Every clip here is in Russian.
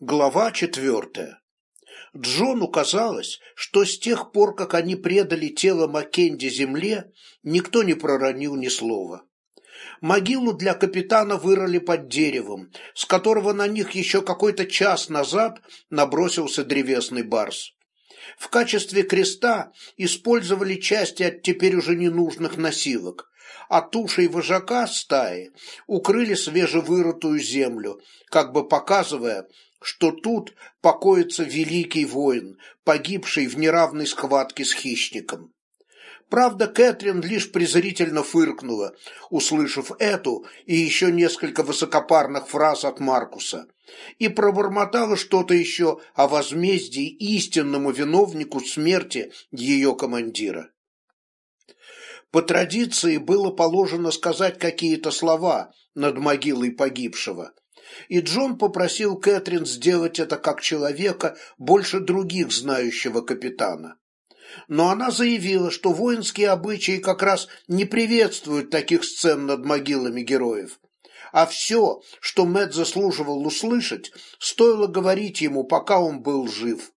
Глава четвертая. Джону казалось, что с тех пор, как они предали тело Маккенди земле, никто не проронил ни слова. Могилу для капитана вырыли под деревом, с которого на них еще какой-то час назад набросился древесный барс. В качестве креста использовали части от теперь уже ненужных носилок, а тушей вожака стаи укрыли свежевырытую землю, как бы показывая, что тут покоится великий воин, погибший в неравной схватке с хищником. Правда, Кэтрин лишь презрительно фыркнула, услышав эту и еще несколько высокопарных фраз от Маркуса, и пробормотала что-то еще о возмездии истинному виновнику смерти ее командира. По традиции было положено сказать какие-то слова над могилой погибшего, и Джон попросил Кэтрин сделать это как человека, больше других знающего капитана. Но она заявила, что воинские обычаи как раз не приветствуют таких сцен над могилами героев. А все, что Мэтт заслуживал услышать, стоило говорить ему, пока он был жив.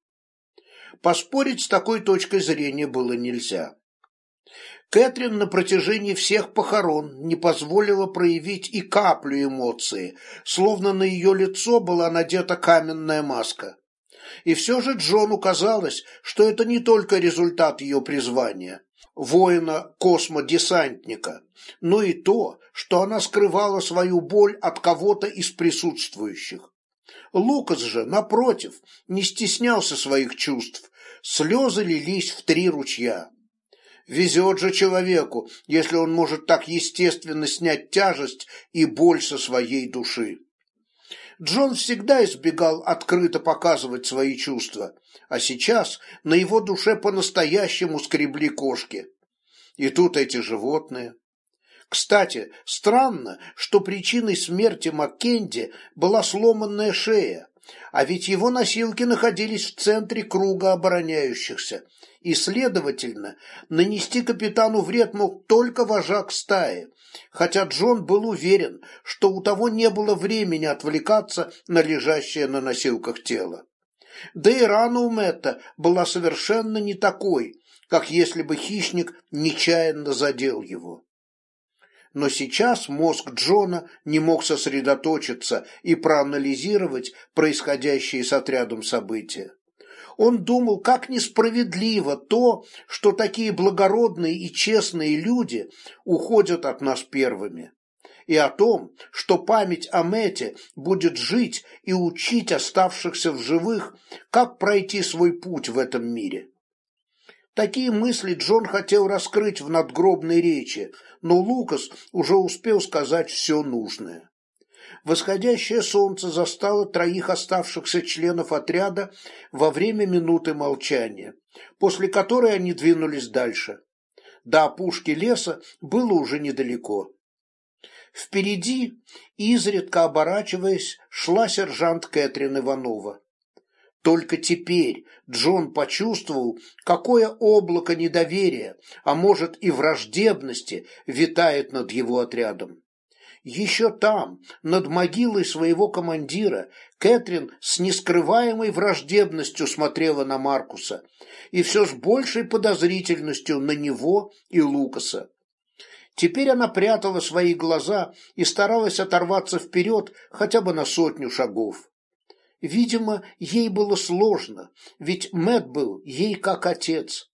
Поспорить с такой точкой зрения было нельзя. Кэтрин на протяжении всех похорон не позволила проявить и каплю эмоции, словно на ее лицо была надета каменная маска. И все же Джону казалось, что это не только результат ее призвания, воина-космодесантника, но и то, что она скрывала свою боль от кого-то из присутствующих. Лукас же, напротив, не стеснялся своих чувств, слезы лились в три ручья. Везет же человеку, если он может так естественно снять тяжесть и боль со своей души. Джон всегда избегал открыто показывать свои чувства, а сейчас на его душе по-настоящему скребли кошки. И тут эти животные. Кстати, странно, что причиной смерти Маккенди была сломанная шея, а ведь его носилки находились в центре круга обороняющихся, и, следовательно, нанести капитану вред мог только вожак стаи, хотя Джон был уверен, что у того не было времени отвлекаться на лежащее на носилках тело. Да и рана у Мэтта была совершенно не такой, как если бы хищник нечаянно задел его. Но сейчас мозг Джона не мог сосредоточиться и проанализировать происходящие с отрядом события. Он думал, как несправедливо то, что такие благородные и честные люди уходят от нас первыми. И о том, что память о Мете будет жить и учить оставшихся в живых, как пройти свой путь в этом мире. Такие мысли Джон хотел раскрыть в надгробной речи, но Лукас уже успел сказать все нужное. Восходящее солнце застало троих оставшихся членов отряда во время минуты молчания, после которой они двинулись дальше. До опушки леса было уже недалеко. Впереди, изредка оборачиваясь, шла сержант Кэтрин Иванова. Только теперь Джон почувствовал, какое облако недоверия, а может и враждебности, витает над его отрядом. Еще там, над могилой своего командира, Кэтрин с нескрываемой враждебностью смотрела на Маркуса и все с большей подозрительностью на него и Лукаса. Теперь она прятала свои глаза и старалась оторваться вперед хотя бы на сотню шагов. Видимо, ей было сложно, ведь Мэт был ей как отец.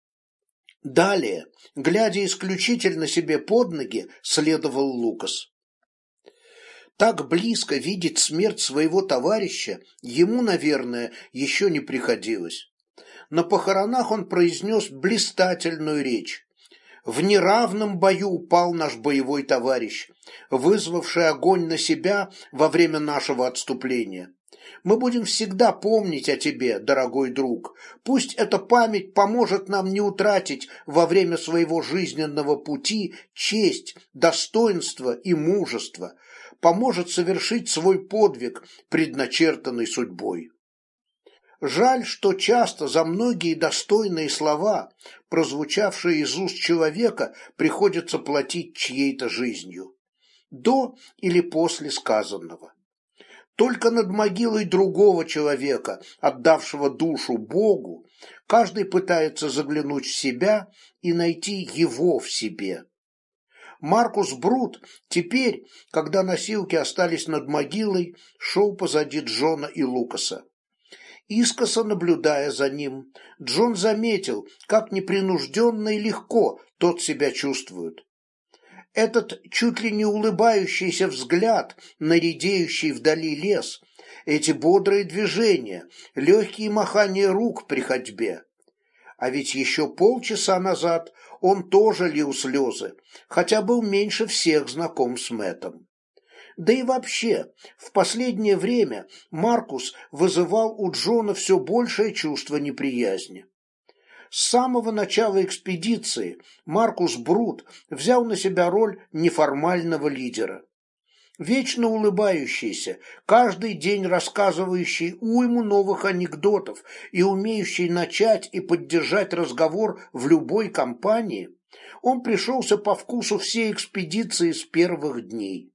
Далее, глядя исключительно себе под ноги, следовал Лукас. Так близко видеть смерть своего товарища ему, наверное, еще не приходилось. На похоронах он произнес блистательную речь. В неравном бою упал наш боевой товарищ, вызвавший огонь на себя во время нашего отступления. Мы будем всегда помнить о тебе, дорогой друг. Пусть эта память поможет нам не утратить во время своего жизненного пути честь, достоинство и мужество, поможет совершить свой подвиг, предначертанный судьбой. Жаль, что часто за многие достойные слова, прозвучавшие из уст человека, приходится платить чьей-то жизнью. До или после сказанного. Только над могилой другого человека, отдавшего душу Богу, каждый пытается заглянуть в себя и найти его в себе. Маркус Брут теперь, когда носилки остались над могилой, шел позади Джона и Лукаса. Искоса наблюдая за ним, Джон заметил, как непринужденно и легко тот себя чувствует. Этот чуть ли не улыбающийся взгляд на редеющий вдали лес, эти бодрые движения, легкие махания рук при ходьбе. А ведь еще полчаса назад он тоже лил слезы, хотя был меньше всех знаком с Мэттом. Да и вообще, в последнее время Маркус вызывал у Джона все большее чувство неприязни. С самого начала экспедиции Маркус Брут взял на себя роль неформального лидера. Вечно улыбающийся, каждый день рассказывающий уйму новых анекдотов и умеющий начать и поддержать разговор в любой компании, он пришелся по вкусу всей экспедиции с первых дней.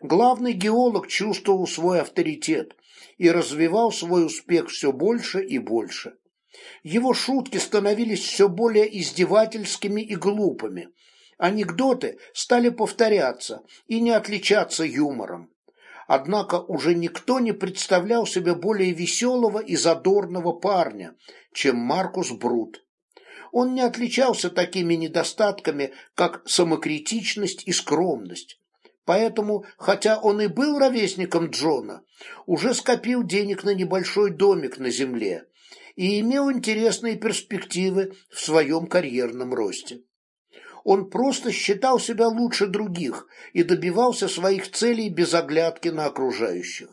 Главный геолог чувствовал свой авторитет и развивал свой успех все больше и больше. Его шутки становились все более издевательскими и глупыми. Анекдоты стали повторяться и не отличаться юмором. Однако уже никто не представлял себе более веселого и задорного парня, чем Маркус Брут. Он не отличался такими недостатками, как самокритичность и скромность. Поэтому, хотя он и был ровесником Джона, уже скопил денег на небольшой домик на земле и имел интересные перспективы в своем карьерном росте. Он просто считал себя лучше других и добивался своих целей без оглядки на окружающих.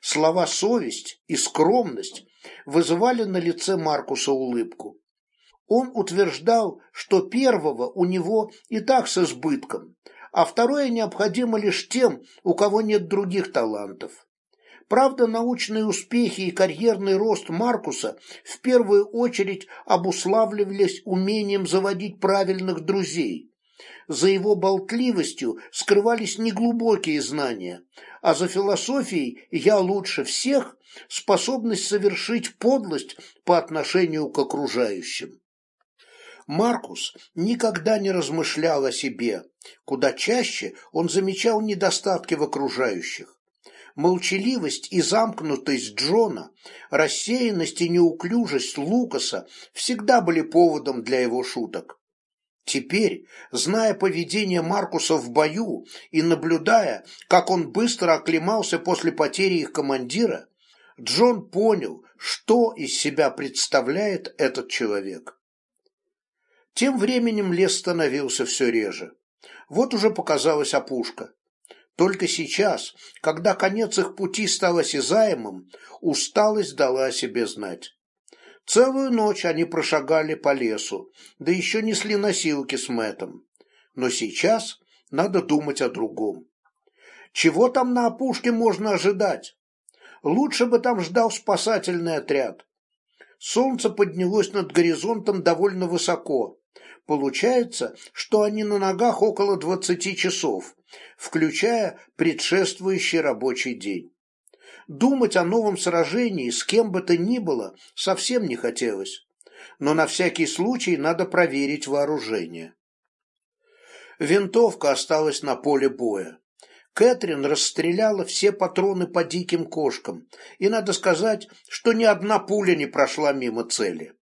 Слова «совесть» и «скромность» вызывали на лице Маркуса улыбку. Он утверждал, что первого у него и так с избытком, а второе необходимо лишь тем, у кого нет других талантов. Правда, научные успехи и карьерный рост Маркуса в первую очередь обуславливались умением заводить правильных друзей. За его болтливостью скрывались неглубокие знания, а за философией «я лучше всех» способность совершить подлость по отношению к окружающим. Маркус никогда не размышлял о себе, куда чаще он замечал недостатки в окружающих молчаливость и замкнутость Джона, рассеянность и неуклюжесть Лукаса всегда были поводом для его шуток. Теперь, зная поведение Маркуса в бою и наблюдая, как он быстро оклемался после потери их командира, Джон понял, что из себя представляет этот человек. Тем временем лес становился все реже. Вот уже показалась опушка. Только сейчас, когда конец их пути стал осязаемым, усталость дала о себе знать. Целую ночь они прошагали по лесу, да еще несли носилки с Мэтом. Но сейчас надо думать о другом. Чего там на опушке можно ожидать? Лучше бы там ждал спасательный отряд. Солнце поднялось над горизонтом довольно высоко. Получается, что они на ногах около двадцати часов, включая предшествующий рабочий день. Думать о новом сражении с кем бы то ни было совсем не хотелось, но на всякий случай надо проверить вооружение. Винтовка осталась на поле боя. Кэтрин расстреляла все патроны по диким кошкам, и надо сказать, что ни одна пуля не прошла мимо цели.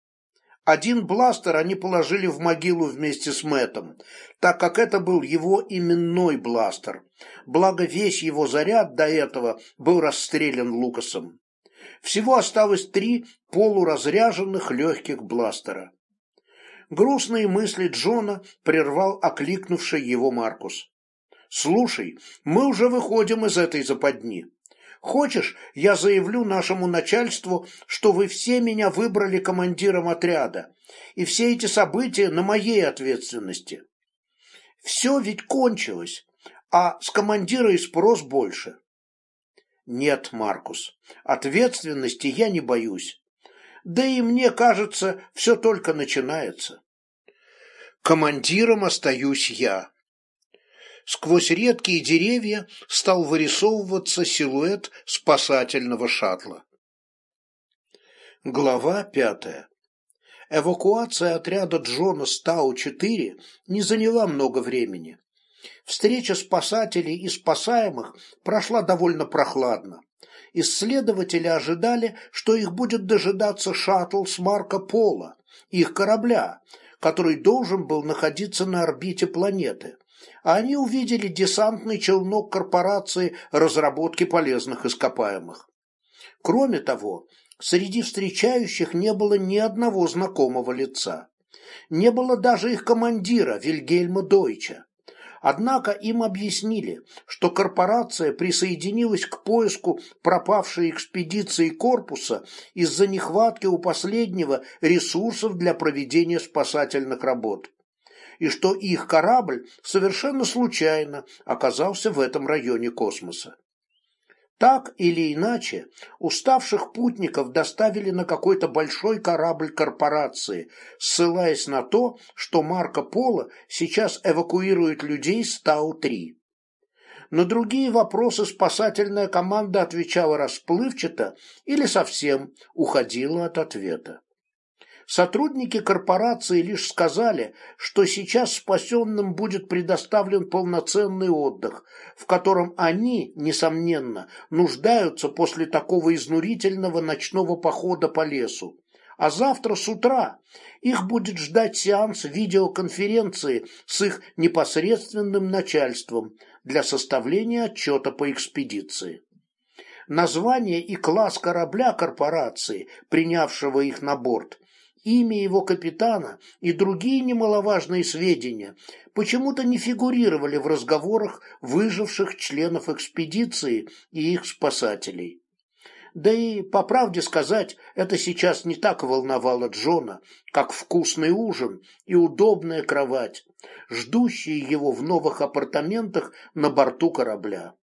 Один бластер они положили в могилу вместе с Мэтом, так как это был его именной бластер. Благо весь его заряд до этого был расстрелян Лукасом. Всего осталось три полуразряженных легких бластера. Грустные мысли Джона прервал окликнувший его Маркус. «Слушай, мы уже выходим из этой западни. Хочешь, я заявлю нашему начальству, что вы все меня выбрали командиром отряда, и все эти события на моей ответственности. Все ведь кончилось, а с командира и спрос больше. Нет, Маркус, ответственности я не боюсь. Да и мне кажется, все только начинается. Командиром остаюсь я. Сквозь редкие деревья стал вырисовываться силуэт спасательного шаттла. Глава пятая. Эвакуация отряда Джона Стау-4 не заняла много времени. Встреча спасателей и спасаемых прошла довольно прохладно. Исследователи ожидали, что их будет дожидаться шаттл с Марко Поло, их корабля, который должен был находиться на орбите планеты, они увидели десантный челнок корпорации разработки полезных ископаемых. Кроме того, среди встречающих не было ни одного знакомого лица. Не было даже их командира Вильгельма Дойча. Однако им объяснили, что корпорация присоединилась к поиску пропавшей экспедиции корпуса из-за нехватки у последнего ресурсов для проведения спасательных работ и что их корабль совершенно случайно оказался в этом районе космоса. Так или иначе, уставших путников доставили на какой-то большой корабль корпорации, ссылаясь на то, что Марко Поло сейчас эвакуирует людей с Тау-3. На другие вопросы спасательная команда отвечала расплывчато или совсем уходила от ответа. Сотрудники корпорации лишь сказали, что сейчас спасенным будет предоставлен полноценный отдых, в котором они, несомненно, нуждаются после такого изнурительного ночного похода по лесу. А завтра с утра их будет ждать сеанс видеоконференции с их непосредственным начальством для составления отчета по экспедиции. Название и класс корабля корпорации, принявшего их на борт, имя его капитана и другие немаловажные сведения почему-то не фигурировали в разговорах выживших членов экспедиции и их спасателей. Да и, по правде сказать, это сейчас не так волновало Джона, как вкусный ужин и удобная кровать, ждущие его в новых апартаментах на борту корабля.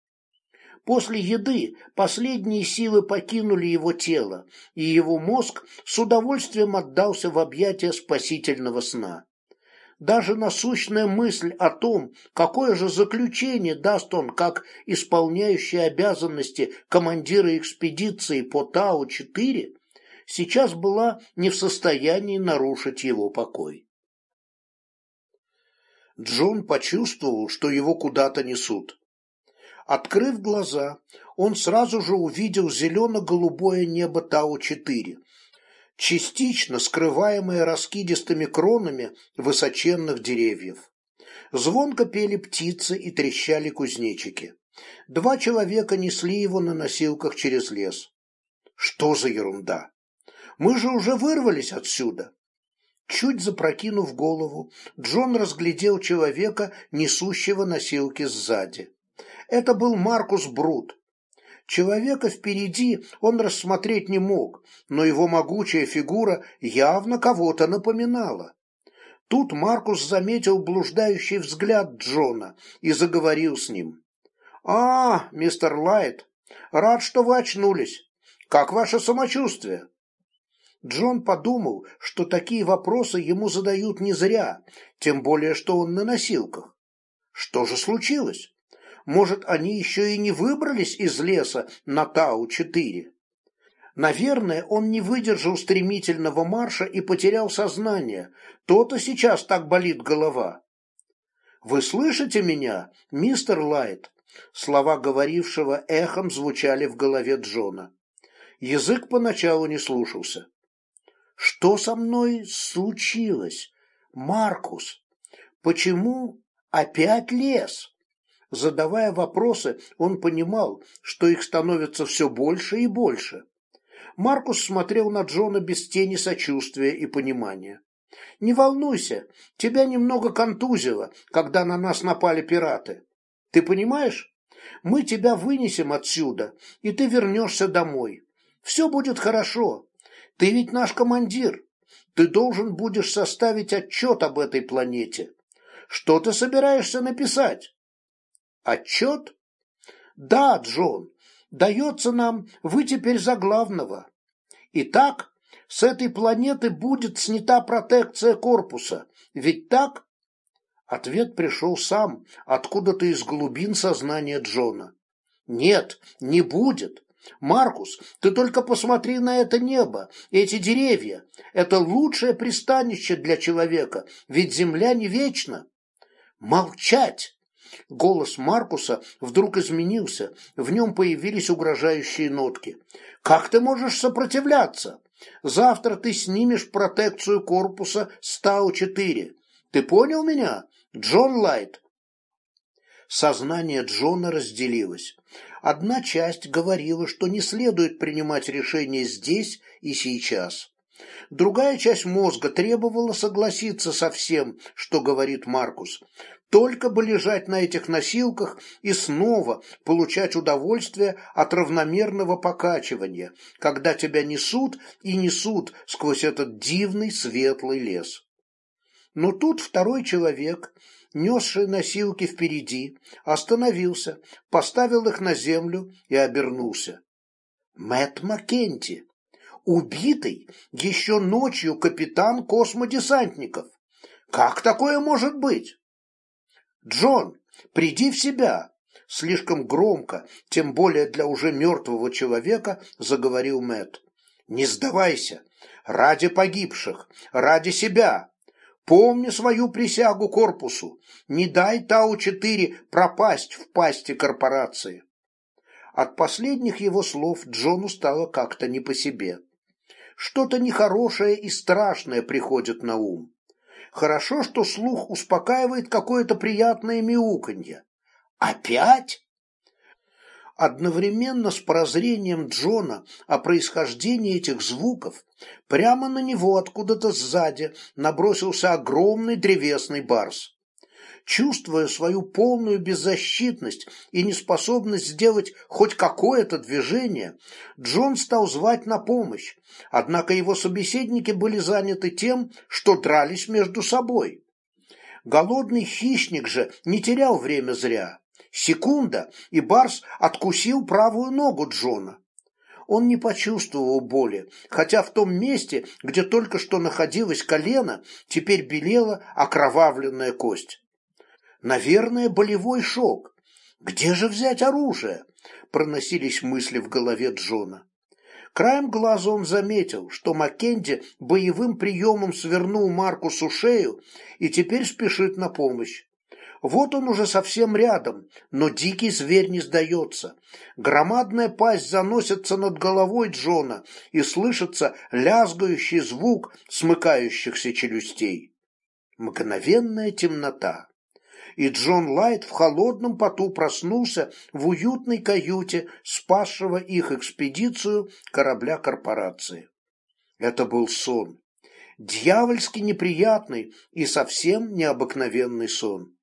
После еды последние силы покинули его тело, и его мозг с удовольствием отдался в объятия спасительного сна. Даже насущная мысль о том, какое же заключение даст он как исполняющий обязанности командира экспедиции по Тау-4, сейчас была не в состоянии нарушить его покой. Джон почувствовал, что его куда-то несут. Открыв глаза, он сразу же увидел зелено-голубое небо Тау-4, частично скрываемое раскидистыми кронами высоченных деревьев. Звонко пели птицы и трещали кузнечики. Два человека несли его на носилках через лес. Что за ерунда? Мы же уже вырвались отсюда. Чуть запрокинув голову, Джон разглядел человека, несущего носилки сзади. Это был Маркус Брут. Человека впереди он рассмотреть не мог, но его могучая фигура явно кого-то напоминала. Тут Маркус заметил блуждающий взгляд Джона и заговорил с ним. «А, мистер Лайт, рад, что вы очнулись. Как ваше самочувствие?» Джон подумал, что такие вопросы ему задают не зря, тем более, что он на носилках. Что же случилось? Может, они еще и не выбрались из леса на Тау-4? Наверное, он не выдержал стремительного марша и потерял сознание. То-то сейчас так болит голова. «Вы слышите меня, мистер Лайт?» Слова говорившего эхом звучали в голове Джона. Язык поначалу не слушался. «Что со мной случилось, Маркус? Почему опять лес?» Задавая вопросы, он понимал, что их становится все больше и больше. Маркус смотрел на Джона без тени сочувствия и понимания. «Не волнуйся, тебя немного контузило, когда на нас напали пираты. Ты понимаешь? Мы тебя вынесем отсюда, и ты вернешься домой. Все будет хорошо. Ты ведь наш командир. Ты должен будешь составить отчет об этой планете. Что ты собираешься написать?» Отчет? Да, Джон, дается нам, вы теперь за главного. Итак, с этой планеты будет снята протекция корпуса, ведь так? Ответ пришел сам, откуда-то из глубин сознания Джона. «Нет, не будет. Маркус, ты только посмотри на это небо, эти деревья. Это лучшее пристанище для человека, ведь земля не вечна». «Молчать!» Голос Маркуса вдруг изменился, в нем появились угрожающие нотки. «Как ты можешь сопротивляться? Завтра ты снимешь протекцию корпуса Стау-4. Ты понял меня, Джон Лайт?» Сознание Джона разделилось. Одна часть говорила, что не следует принимать решения здесь и сейчас. Другая часть мозга требовала согласиться со всем, что говорит Маркус, только бы лежать на этих носилках и снова получать удовольствие от равномерного покачивания, когда тебя несут и несут сквозь этот дивный светлый лес. Но тут второй человек, несший носилки впереди, остановился, поставил их на землю и обернулся. Мэтт Маккенти, убитый еще ночью капитан космодесантников. Как такое может быть? «Джон, приди в себя!» Слишком громко, тем более для уже мертвого человека, заговорил Мэт. «Не сдавайся! Ради погибших! Ради себя! Помни свою присягу корпусу! Не дай Тау-4 пропасть в пасти корпорации!» От последних его слов Джону стало как-то не по себе. Что-то нехорошее и страшное приходит на ум. Хорошо, что слух успокаивает какое-то приятное мяуканье. Опять? Одновременно с прозрением Джона о происхождении этих звуков прямо на него откуда-то сзади набросился огромный древесный барс. Чувствуя свою полную беззащитность и неспособность сделать хоть какое-то движение, Джон стал звать на помощь, однако его собеседники были заняты тем, что дрались между собой. Голодный хищник же не терял время зря. Секунда, и Барс откусил правую ногу Джона. Он не почувствовал боли, хотя в том месте, где только что находилось колено, теперь белела окровавленная кость. Наверное, болевой шок. Где же взять оружие? Проносились мысли в голове Джона. Краем глаза он заметил, что Маккенди боевым приемом свернул Маркусу шею и теперь спешит на помощь. Вот он уже совсем рядом, но дикий зверь не сдается. Громадная пасть заносится над головой Джона, и слышится лязгающий звук смыкающихся челюстей. Мгновенная темнота и Джон Лайт в холодном поту проснулся в уютной каюте спасшего их экспедицию корабля корпорации. Это был сон. Дьявольски неприятный и совсем необыкновенный сон.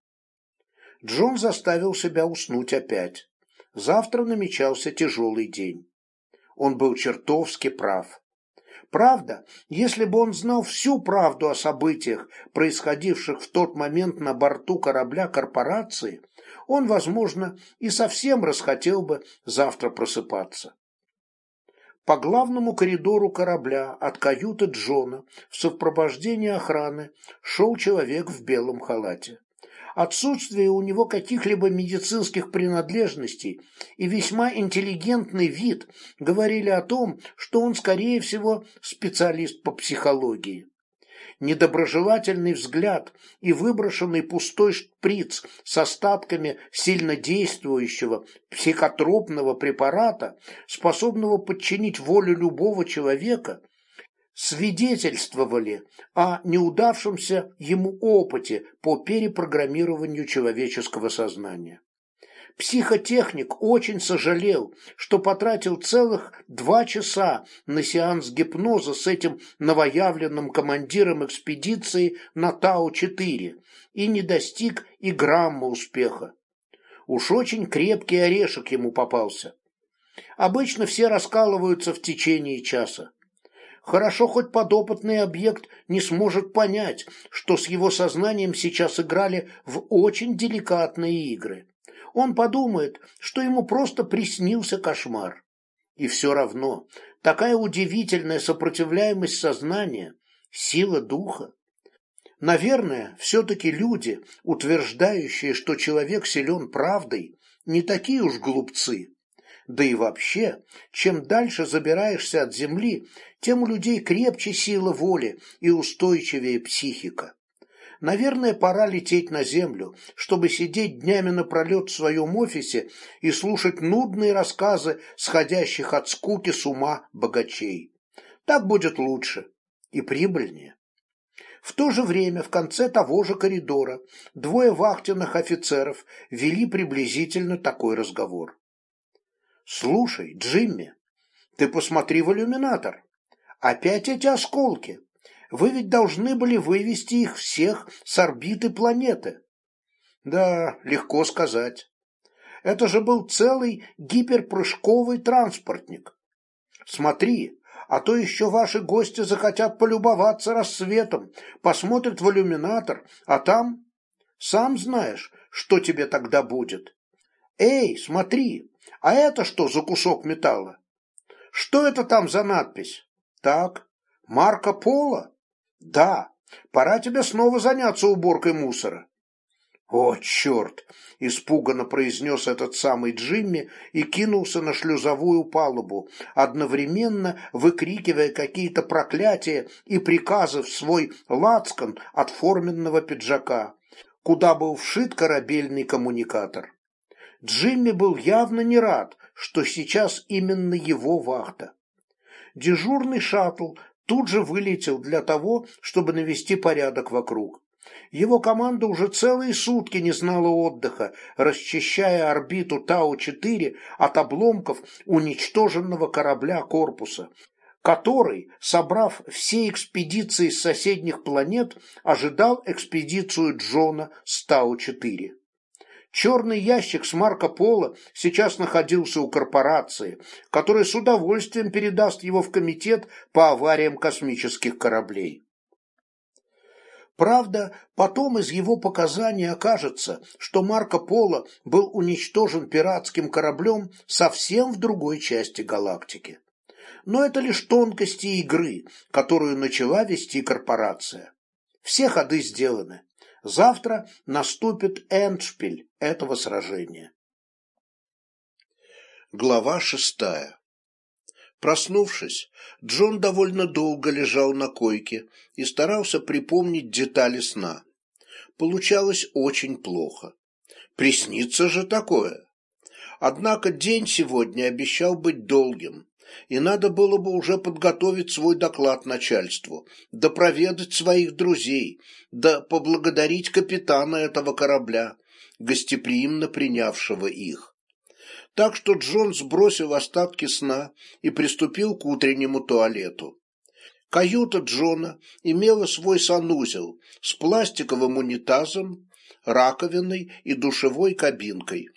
Джон заставил себя уснуть опять. Завтра намечался тяжелый день. Он был чертовски прав. Правда, если бы он знал всю правду о событиях, происходивших в тот момент на борту корабля корпорации, он, возможно, и совсем расхотел бы завтра просыпаться. По главному коридору корабля от каюты Джона в сопровождении охраны шел человек в белом халате отсутствие у него каких-либо медицинских принадлежностей и весьма интеллигентный вид говорили о том, что он, скорее всего, специалист по психологии. Недоброжелательный взгляд и выброшенный пустой шприц с остатками сильнодействующего психотропного препарата, способного подчинить волю любого человека – свидетельствовали о неудавшемся ему опыте по перепрограммированию человеческого сознания. Психотехник очень сожалел, что потратил целых два часа на сеанс гипноза с этим новоявленным командиром экспедиции на Тау-4 и не достиг и грамма успеха. Уж очень крепкий орешек ему попался. Обычно все раскалываются в течение часа. Хорошо, хоть подопытный объект не сможет понять, что с его сознанием сейчас играли в очень деликатные игры. Он подумает, что ему просто приснился кошмар. И все равно, такая удивительная сопротивляемость сознания, сила духа. Наверное, все-таки люди, утверждающие, что человек силен правдой, не такие уж глупцы. Да и вообще, чем дальше забираешься от земли, тем у людей крепче сила воли и устойчивее психика. Наверное, пора лететь на землю, чтобы сидеть днями напролет в своем офисе и слушать нудные рассказы сходящих от скуки с ума богачей. Так будет лучше и прибыльнее. В то же время в конце того же коридора двое вахтенных офицеров вели приблизительно такой разговор. «Слушай, Джимми, ты посмотри в иллюминатор. Опять эти осколки. Вы ведь должны были вывести их всех с орбиты планеты». «Да, легко сказать. Это же был целый гиперпрыжковый транспортник. Смотри, а то еще ваши гости захотят полюбоваться рассветом, посмотрят в иллюминатор, а там... Сам знаешь, что тебе тогда будет. Эй, смотри, а это что за кусок металла? Что это там за надпись? Так, Марко Поло? Да, пора тебе снова заняться уборкой мусора. «О, черт!» – испуганно произнес этот самый Джимми и кинулся на шлюзовую палубу, одновременно выкрикивая какие-то проклятия и приказы в свой лацкан от форменного пиджака, куда был вшит корабельный коммуникатор. Джимми был явно не рад, что сейчас именно его вахта. Дежурный шаттл тут же вылетел для того, чтобы навести порядок вокруг. Его команда уже целые сутки не знала отдыха, расчищая орбиту Тау-4 от обломков уничтоженного корабля корпуса, который, собрав все экспедиции с соседних планет, ожидал экспедицию Джона с Тау-4. Черный ящик с Марко Поло сейчас находился у корпорации, которая с удовольствием передаст его в комитет по авариям космических кораблей. Правда, потом из его показаний окажется, что Марко Поло был уничтожен пиратским кораблем совсем в другой части галактики. Но это лишь тонкости игры, которую начала вести корпорация. Все ходы сделаны. Завтра наступит эндшпиль этого сражения. Глава шестая Проснувшись, Джон довольно долго лежал на койке и старался припомнить детали сна. Получалось очень плохо. Приснится же такое. Однако день сегодня обещал быть долгим, и надо было бы уже подготовить свой доклад начальству, да проведать своих друзей, да поблагодарить капитана этого корабля, гостеприимно принявшего их. Так что Джон сбросил остатки сна и приступил к утреннему туалету. Каюта Джона имела свой санузел с пластиковым унитазом, раковиной и душевой кабинкой.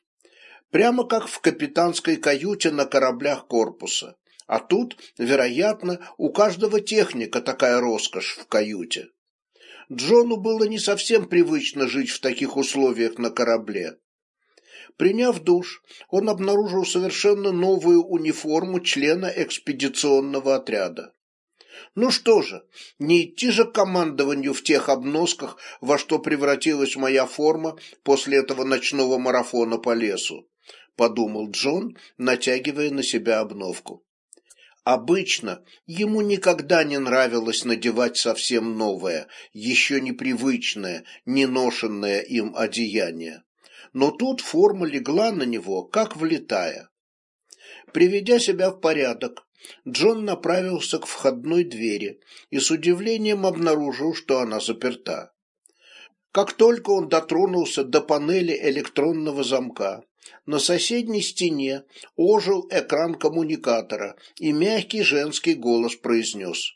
Прямо как в капитанской каюте на кораблях корпуса. А тут, вероятно, у каждого техника такая роскошь в каюте. Джону было не совсем привычно жить в таких условиях на корабле. Приняв душ, он обнаружил совершенно новую униформу члена экспедиционного отряда. Ну что же, не идти же командованию в тех обносках, во что превратилась моя форма после этого ночного марафона по лесу, подумал Джон, натягивая на себя обновку. Обычно ему никогда не нравилось надевать совсем новое, еще непривычное, неношенное им одеяние но тут форма легла на него, как влетая. Приведя себя в порядок, Джон направился к входной двери и с удивлением обнаружил, что она заперта. Как только он дотронулся до панели электронного замка, на соседней стене ожил экран коммуникатора, и мягкий женский голос произнес.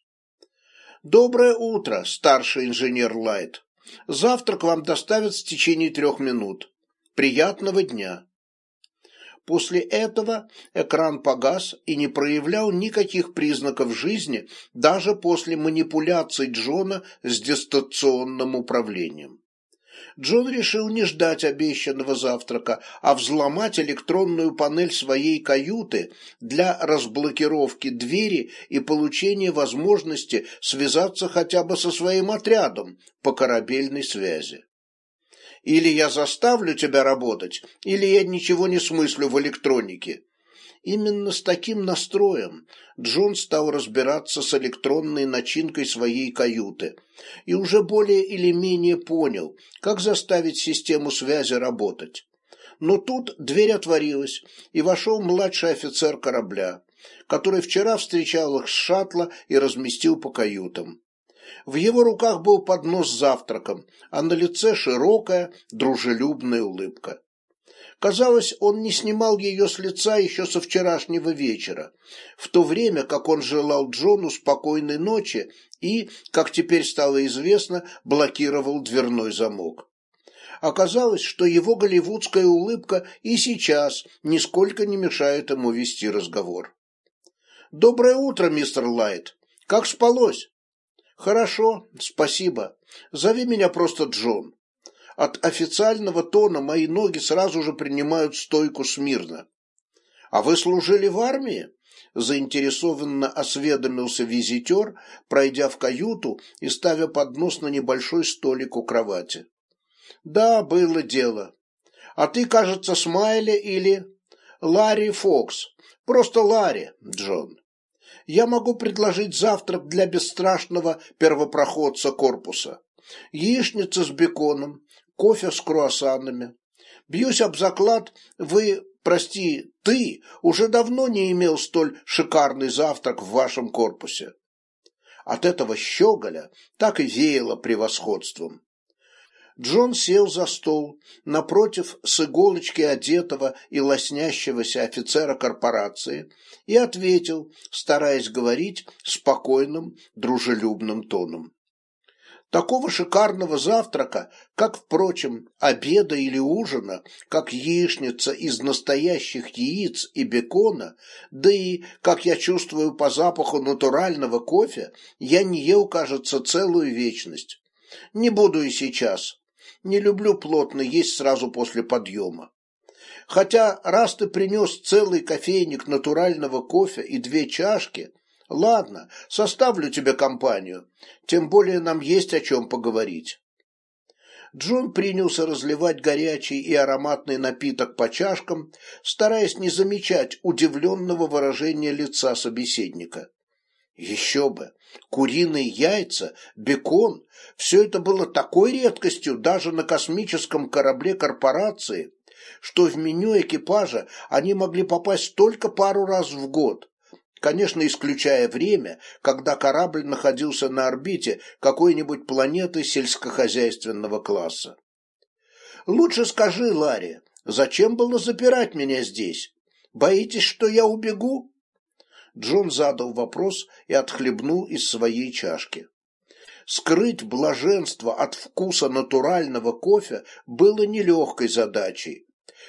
«Доброе утро, старший инженер Лайт. Завтрак вам доставят в течение трех минут. Приятного дня. После этого экран погас и не проявлял никаких признаков жизни даже после манипуляций Джона с дистанционным управлением. Джон решил не ждать обещанного завтрака, а взломать электронную панель своей каюты для разблокировки двери и получения возможности связаться хотя бы со своим отрядом по корабельной связи. Или я заставлю тебя работать, или я ничего не смыслю в электронике. Именно с таким настроем Джон стал разбираться с электронной начинкой своей каюты и уже более или менее понял, как заставить систему связи работать. Но тут дверь отворилась, и вошел младший офицер корабля, который вчера встречал их с шаттла и разместил по каютам. В его руках был поднос с завтраком, а на лице широкая, дружелюбная улыбка. Казалось, он не снимал ее с лица еще со вчерашнего вечера, в то время как он желал Джону спокойной ночи и, как теперь стало известно, блокировал дверной замок. Оказалось, что его голливудская улыбка и сейчас нисколько не мешает ему вести разговор. «Доброе утро, мистер Лайт. Как спалось?» «Хорошо, спасибо. Зови меня просто Джон. От официального тона мои ноги сразу же принимают стойку смирно. «А вы служили в армии?» Заинтересованно осведомился визитер, пройдя в каюту и ставя поднос на небольшой столик у кровати. «Да, было дело. А ты, кажется, Смайли или...» «Ларри Фокс. Просто Ларри, Джон. Я могу предложить завтрак для бесстрашного первопроходца корпуса. Яичница с беконом, кофе с круассанами. Бьюсь об заклад, вы, прости, ты уже давно не имел столь шикарный завтрак в вашем корпусе. От этого щеголя так и веяло превосходством. Джон сел за стол напротив с иголочки одетого и лоснящегося офицера корпорации и ответил, стараясь говорить спокойным, дружелюбным тоном. Такого шикарного завтрака, как, впрочем, обеда или ужина, как яичница из настоящих яиц и бекона, да и, как я чувствую по запаху натурального кофе, я не ел, кажется, целую вечность. Не буду и сейчас. Не люблю плотно есть сразу после подъема. Хотя раз ты принес целый кофейник натурального кофе и две чашки, Ладно, составлю тебе компанию, тем более нам есть о чем поговорить. Джон принялся разливать горячий и ароматный напиток по чашкам, стараясь не замечать удивленного выражения лица собеседника. Еще бы! Куриные яйца, бекон – все это было такой редкостью даже на космическом корабле корпорации, что в меню экипажа они могли попасть только пару раз в год, конечно, исключая время, когда корабль находился на орбите какой-нибудь планеты сельскохозяйственного класса. Лучше скажи, Ларри, зачем было запирать меня здесь? Боитесь, что я убегу? Джон задал вопрос и отхлебнул из своей чашки. Скрыть блаженство от вкуса натурального кофе было нелегкой задачей,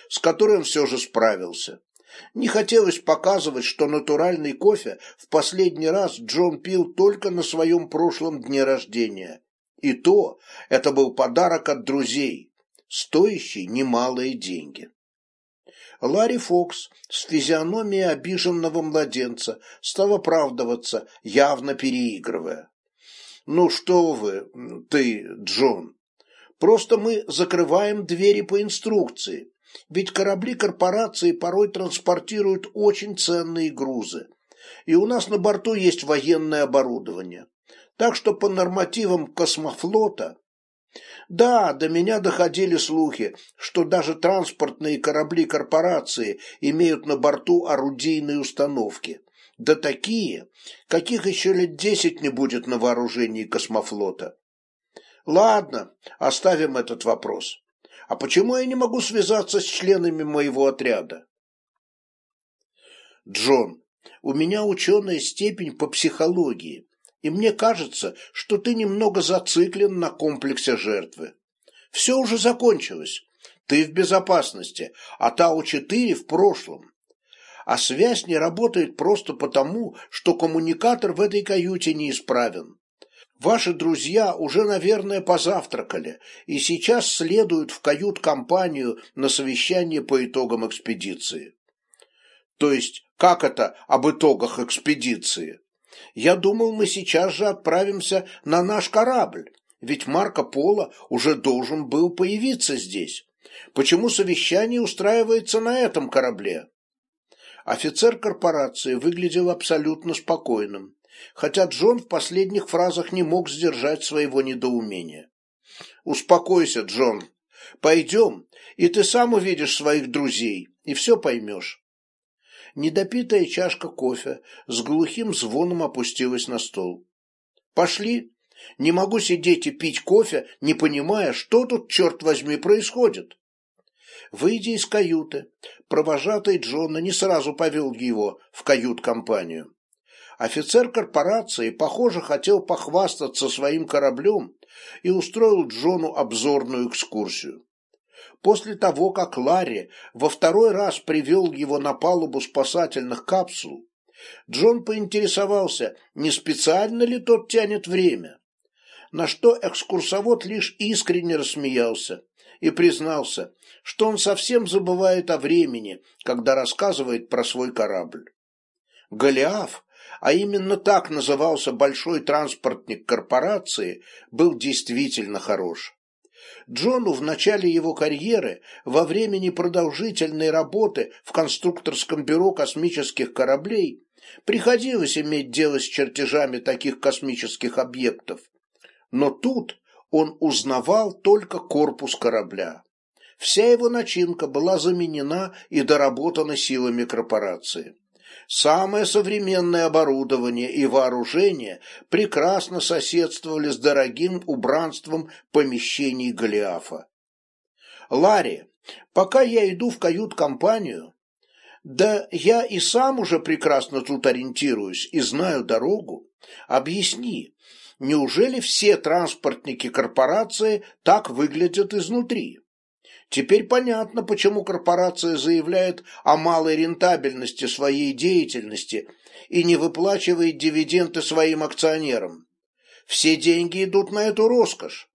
с которой он все же справился. Не хотелось показывать, что натуральный кофе в последний раз Джон пил только на своем прошлом дне рождения. И то это был подарок от друзей, стоящий немалые деньги. Ларри Фокс с физиономией обиженного младенца стал оправдываться, явно переигрывая. «Ну что вы, ты, Джон, просто мы закрываем двери по инструкции. Ведь корабли корпорации порой транспортируют очень ценные грузы. И у нас на борту есть военное оборудование. Так что по нормативам космофлота... Да, до меня доходили слухи, что даже транспортные корабли корпорации имеют на борту орудийные установки. Да такие, каких еще лет десять не будет на вооружении космофлота. Ладно, оставим этот вопрос. А почему я не могу связаться с членами моего отряда? Джон, у меня ученая степень по психологии, и мне кажется, что ты немного зациклен на комплексе жертвы. Все уже закончилось. Ты в безопасности, а Тау-4 в прошлом. А связь не работает просто потому, что коммуникатор в этой каюте неисправен. Ваши друзья уже, наверное, позавтракали и сейчас следуют в кают-компанию на совещание по итогам экспедиции. То есть, как это об итогах экспедиции? Я думал, мы сейчас же отправимся на наш корабль, ведь Марко Поло уже должен был появиться здесь. Почему совещание устраивается на этом корабле? Офицер корпорации выглядел абсолютно спокойным, хотя Джон в последних фразах не мог сдержать своего недоумения. «Успокойся, Джон. Пойдем, и ты сам увидишь своих друзей, и все поймешь». Недопитая чашка кофе с глухим звоном опустилась на стол. «Пошли. Не могу сидеть и пить кофе, не понимая, что тут, черт возьми, происходит». Выйдя из каюты, провожатый Джона не сразу повел его в кают-компанию. Офицер корпорации, похоже, хотел похвастаться своим кораблем и устроил Джону обзорную экскурсию. После того, как Ларри во второй раз привел его на палубу спасательных капсул, Джон поинтересовался, не специально ли тот тянет время, на что экскурсовод лишь искренне рассмеялся и признался, что он совсем забывает о времени, когда рассказывает про свой корабль. Голиаф, а именно так назывался большой транспортник корпорации, был действительно хорош. Джону в начале его карьеры, во времени продолжительной работы в конструкторском бюро космических кораблей, приходилось иметь дело с чертежами таких космических объектов. Но тут он узнавал только корпус корабля. Вся его начинка была заменена и доработана силами корпорации. Самое современное оборудование и вооружение прекрасно соседствовали с дорогим убранством помещений Голиафа. Ларри, пока я иду в кают-компанию, да я и сам уже прекрасно тут ориентируюсь и знаю дорогу, объясни, неужели все транспортники корпорации так выглядят изнутри? Теперь понятно, почему корпорация заявляет о малой рентабельности своей деятельности и не выплачивает дивиденды своим акционерам. Все деньги идут на эту роскошь.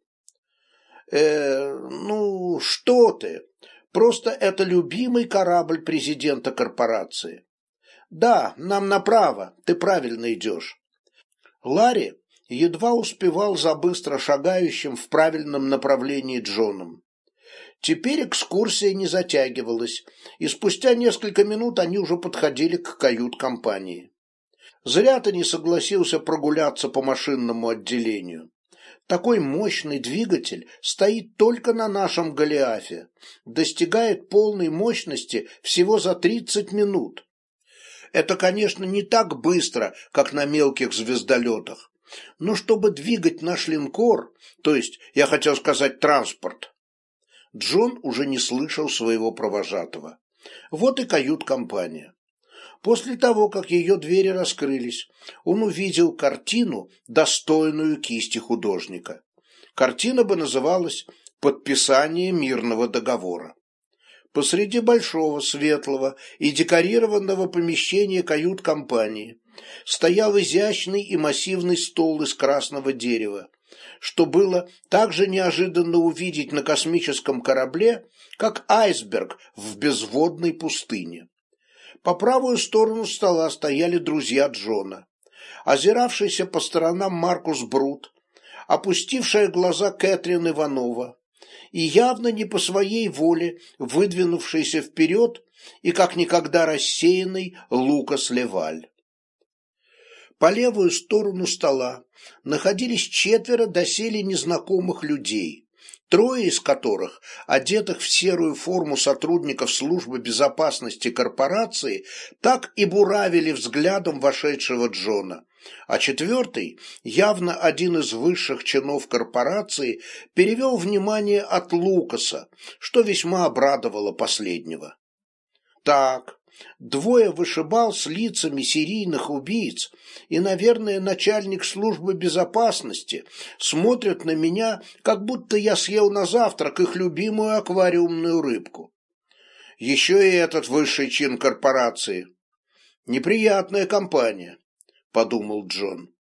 Э, ну, что ты? Просто это любимый корабль президента корпорации. Да, нам направо, ты правильно идешь. Ларри едва успевал за быстро шагающим в правильном направлении Джоном. Теперь экскурсия не затягивалась, и спустя несколько минут они уже подходили к кают-компании. Зря ты не согласился прогуляться по машинному отделению. Такой мощный двигатель стоит только на нашем Голиафе, достигает полной мощности всего за 30 минут. Это, конечно, не так быстро, как на мелких звездолетах, но чтобы двигать наш линкор, то есть, я хотел сказать, транспорт, Джон уже не слышал своего провожатого. Вот и кают-компания. После того, как ее двери раскрылись, он увидел картину, достойную кисти художника. Картина бы называлась «Подписание мирного договора». Посреди большого, светлого и декорированного помещения кают-компании стоял изящный и массивный стол из красного дерева, что было так же неожиданно увидеть на космическом корабле, как айсберг в безводной пустыне. По правую сторону стола стояли друзья Джона. Озиравшийся по сторонам Маркус Брут, опустившая глаза Кэтрин Иванова и явно не по своей воле выдвинувшийся вперед и как никогда рассеянный Лукас Леваль. По левую сторону стола находились четверо доселе незнакомых людей, трое из которых, одетых в серую форму сотрудников службы безопасности корпорации, так и буравили взглядом вошедшего Джона, а четвертый, явно один из высших чинов корпорации, перевел внимание от Лукаса, что весьма обрадовало последнего. Так, Двое вышибал с лицами серийных убийц, и, наверное, начальник службы безопасности смотрят на меня, как будто я съел на завтрак их любимую аквариумную рыбку. Еще и этот высший чин корпорации. Неприятная компания, подумал Джон.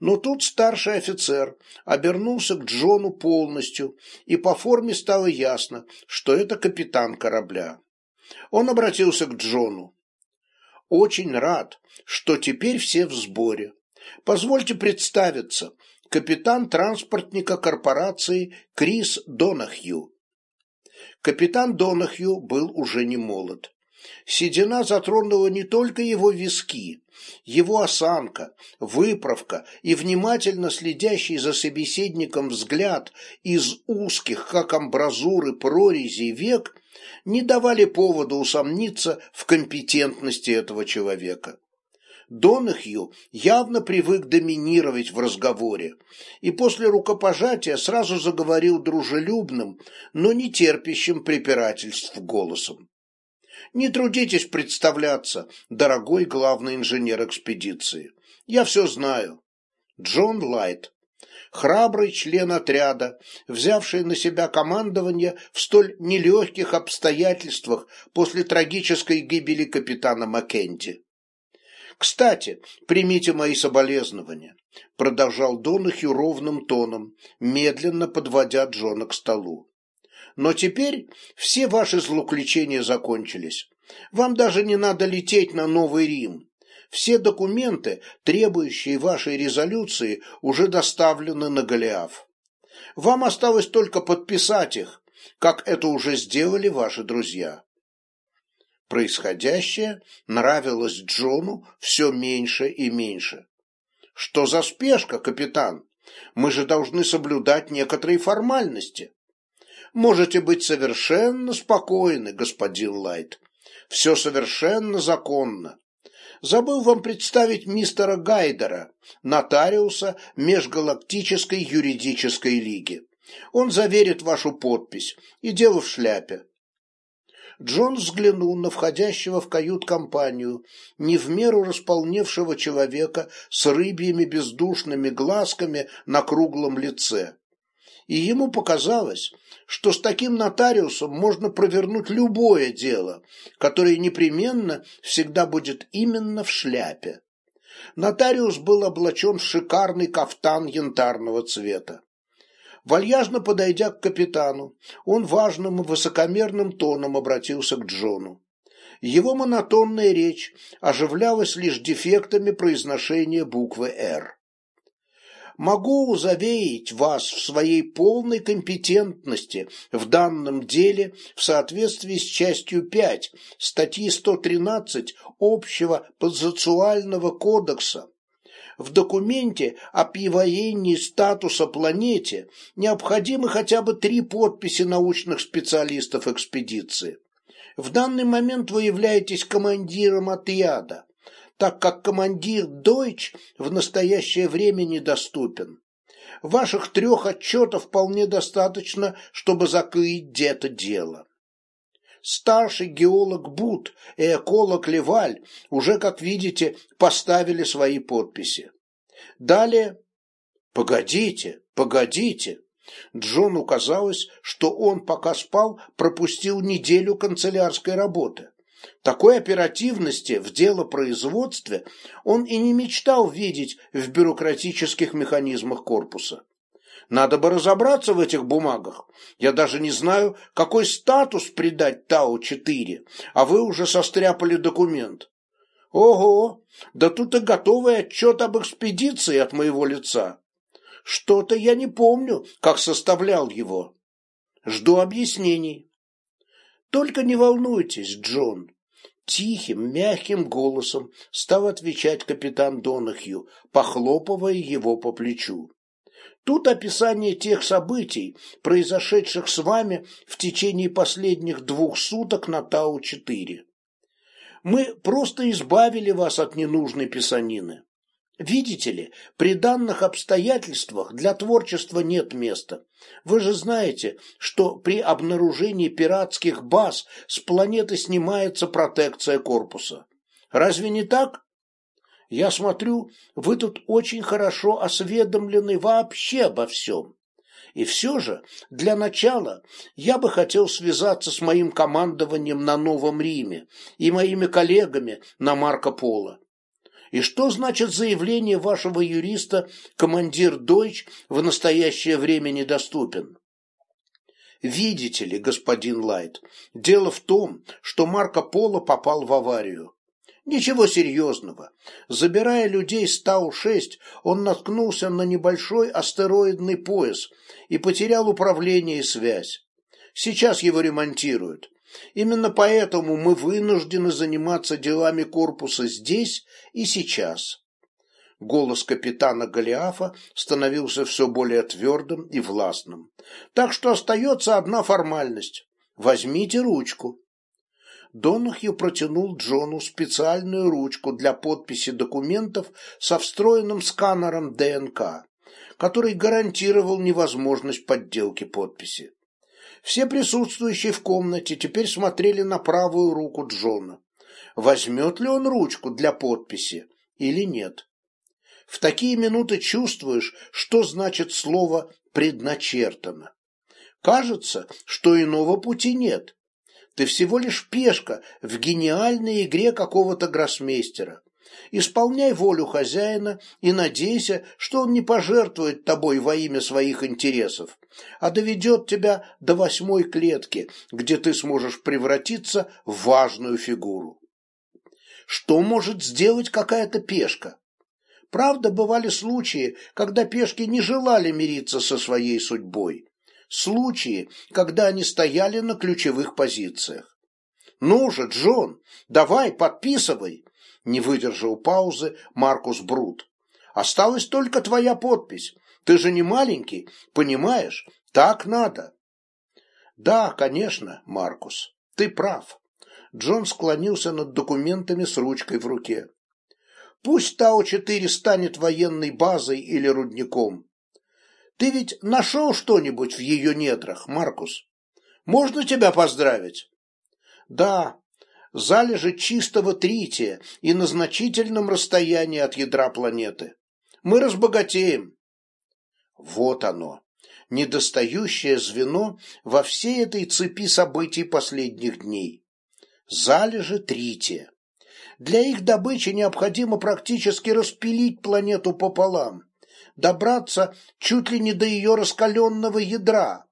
Но тут старший офицер обернулся к Джону полностью, и по форме стало ясно, что это капитан корабля. Он обратился к Джону. «Очень рад, что теперь все в сборе. Позвольте представиться, капитан транспортника корпорации Крис Донахью». Капитан Донахью был уже не молод. Седина затронула не только его виски, его осанка, выправка и внимательно следящий за собеседником взгляд из узких, как амбразуры, прорезей век не давали повода усомниться в компетентности этого человека. Донахью явно привык доминировать в разговоре, и после рукопожатия сразу заговорил дружелюбным, но не терпящим препирательств голосом. Не трудитесь представляться, дорогой главный инженер экспедиции. Я все знаю. Джон Лайт. Храбрый член отряда, взявший на себя командование в столь нелегких обстоятельствах после трагической гибели капитана Маккенти. «Кстати, примите мои соболезнования», — продолжал Донахью ровным тоном, медленно подводя Джона к столу. Но теперь все ваши злоключения закончились. Вам даже не надо лететь на Новый Рим. Все документы, требующие вашей резолюции, уже доставлены на Голиаф. Вам осталось только подписать их, как это уже сделали ваши друзья. Происходящее нравилось Джону все меньше и меньше. Что за спешка, капитан? Мы же должны соблюдать некоторые формальности можете быть совершенно спокойны, господин Лайт. Все совершенно законно. Забыл вам представить мистера Гайдера, нотариуса Межгалактической юридической лиги. Он заверит вашу подпись, и дело в шляпе. Джон взглянул на входящего в кают-компанию, не в меру располневшего человека с рыбьими бездушными глазками на круглом лице. И ему показалось, что с таким нотариусом можно провернуть любое дело, которое непременно всегда будет именно в шляпе. Нотариус был облачен в шикарный кафтан янтарного цвета. Вальяжно подойдя к капитану, он важным и высокомерным тоном обратился к Джону. Его монотонная речь оживлялась лишь дефектами произношения буквы «Р» могу заверить вас в своей полной компетентности в данном деле в соответствии с частью 5 статьи 113 Общего позициального кодекса. В документе о присвоении статуса планете необходимы хотя бы три подписи научных специалистов экспедиции. В данный момент вы являетесь командиром отряда так как командир Дойч в настоящее время недоступен. Ваших трех отчетов вполне достаточно, чтобы закрыть это дело. Старший геолог Бут и эколог Леваль уже, как видите, поставили свои подписи. Далее... Погодите, погодите. Джону казалось, что он, пока спал, пропустил неделю канцелярской работы. Такой оперативности в делопроизводстве он и не мечтал видеть в бюрократических механизмах корпуса. Надо бы разобраться в этих бумагах. Я даже не знаю, какой статус придать Тау-4, а вы уже состряпали документ. Ого, да тут и готовый отчет об экспедиции от моего лица. Что-то я не помню, как составлял его. Жду объяснений. Только не волнуйтесь, Джон. Тихим, мягким голосом стал отвечать капитан Донахью, похлопывая его по плечу. Тут описание тех событий, произошедших с вами в течение последних двух суток на Тау-4. Мы просто избавили вас от ненужной писанины. Видите ли, при данных обстоятельствах для творчества нет места. Вы же знаете, что при обнаружении пиратских баз с планеты снимается протекция корпуса. Разве не так? Я смотрю, вы тут очень хорошо осведомлены вообще обо всем. И все же, для начала, я бы хотел связаться с моим командованием на Новом Риме и моими коллегами на Марко Поло. И что значит заявление вашего юриста «командир Дойч в настоящее время недоступен»? Видите ли, господин Лайт, дело в том, что Марко Поло попал в аварию. Ничего серьезного. Забирая людей с Тау-6, он наткнулся на небольшой астероидный пояс и потерял управление и связь. Сейчас его ремонтируют. Именно поэтому мы вынуждены заниматься делами корпуса здесь и сейчас. Голос капитана Голиафа становился все более твердым и властным. Так что остается одна формальность. Возьмите ручку. Донахью протянул Джону специальную ручку для подписи документов со встроенным сканером ДНК, который гарантировал невозможность подделки подписи. Все присутствующие в комнате теперь смотрели на правую руку Джона. Возьмет ли он ручку для подписи или нет? В такие минуты чувствуешь, что значит слово «предначертано». Кажется, что иного пути нет. Ты всего лишь пешка в гениальной игре какого-то гроссмейстера. Исполняй волю хозяина и надейся, что он не пожертвует тобой во имя своих интересов, а доведет тебя до восьмой клетки, где ты сможешь превратиться в важную фигуру. Что может сделать какая-то пешка? Правда, бывали случаи, когда пешки не желали мириться со своей судьбой. Случаи, когда они стояли на ключевых позициях. «Ну же, Джон, давай, подписывай!» Не выдержал паузы Маркус Брут. «Осталась только твоя подпись. Ты же не маленький, понимаешь? Так надо». «Да, конечно, Маркус, ты прав». Джон склонился над документами с ручкой в руке. Пусть Тау-4 станет военной базой или рудником. Ты ведь нашел что-нибудь в ее недрах, Маркус? Можно тебя поздравить? Да, залежи чистого трития и на значительном расстоянии от ядра планеты. Мы разбогатеем. Вот оно, недостающее звено во всей этой цепи событий последних дней. Залежи трития. Для их добычи необходимо практически распилить планету пополам, добраться чуть ли не до ее раскаленного ядра,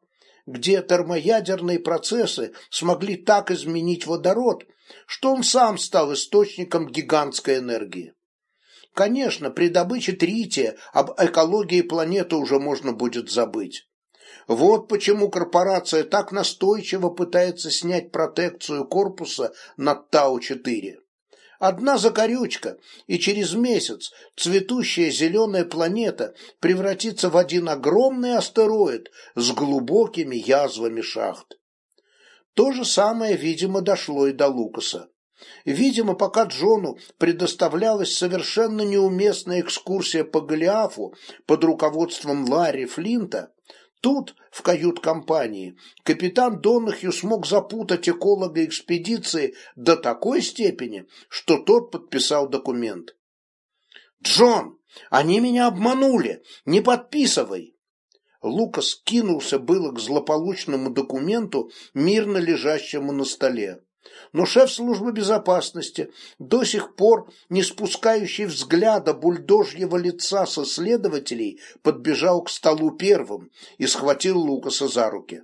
где термоядерные процессы смогли так изменить водород, что он сам стал источником гигантской энергии. Конечно, при добыче трития об экологии планеты уже можно будет забыть. Вот почему корпорация так настойчиво пытается снять протекцию корпуса над Тау-4. Одна закорючка, и через месяц цветущая зеленая планета превратится в один огромный астероид с глубокими язвами шахт. То же самое, видимо, дошло и до Лукаса. Видимо, пока Джону предоставлялась совершенно неуместная экскурсия по Голиафу под руководством Ларри Флинта, Тут, в кают-компании, капитан Донахью смог запутать эколога экспедиции до такой степени, что тот подписал документ. «Джон, они меня обманули! Не подписывай!» Лукас кинулся было к злополучному документу, мирно лежащему на столе но шеф службы безопасности, до сих пор не спускающий взгляда бульдожьего лица со следователей, подбежал к столу первым и схватил Лукаса за руки.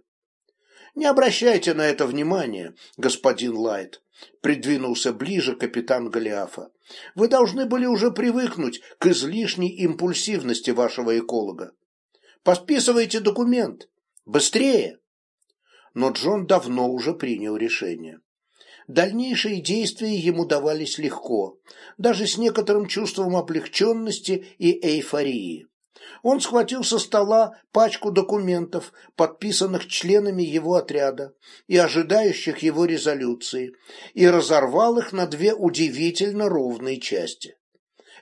«Не обращайте на это внимания, господин Лайт», — придвинулся ближе капитан Голиафа. «Вы должны были уже привыкнуть к излишней импульсивности вашего эколога. Подписывайте документ. Быстрее!» Но Джон давно уже принял решение. Дальнейшие действия ему давались легко, даже с некоторым чувством облегченности и эйфории. Он схватил со стола пачку документов, подписанных членами его отряда и ожидающих его резолюции, и разорвал их на две удивительно ровные части.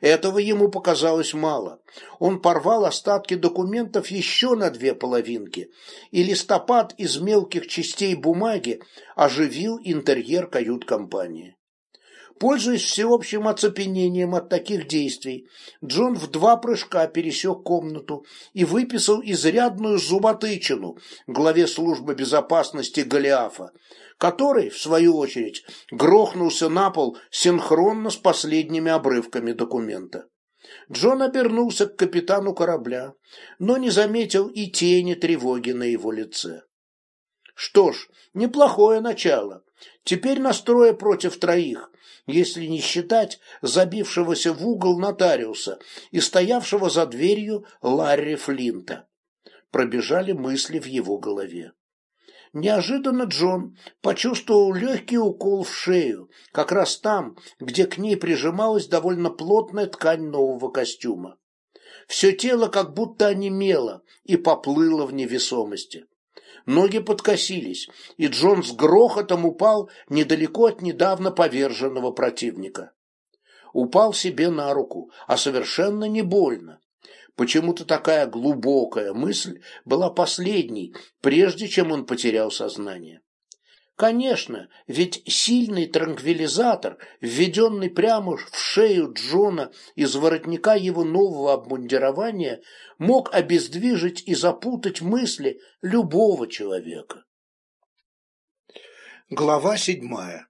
Этого ему показалось мало. Он порвал остатки документов еще на две половинки, и листопад из мелких частей бумаги оживил интерьер кают-компании. Пользуясь всеобщим оцепенением от таких действий, Джон в два прыжка пересек комнату и выписал изрядную зуботычину главе службы безопасности Голиафа, который, в свою очередь, грохнулся на пол синхронно с последними обрывками документа. Джон обернулся к капитану корабля, но не заметил и тени тревоги на его лице. Что ж, неплохое начало. Теперь настроя против троих, если не считать забившегося в угол нотариуса и стоявшего за дверью Ларри Флинта. Пробежали мысли в его голове. Неожиданно Джон почувствовал легкий укол в шею, как раз там, где к ней прижималась довольно плотная ткань нового костюма. Все тело как будто онемело и поплыло в невесомости. Ноги подкосились, и Джон с грохотом упал недалеко от недавно поверженного противника. Упал себе на руку, а совершенно не больно. Почему-то такая глубокая мысль была последней, прежде чем он потерял сознание. Конечно, ведь сильный транквилизатор, введенный прямо в шею Джона из воротника его нового обмундирования, мог обездвижить и запутать мысли любого человека. Глава седьмая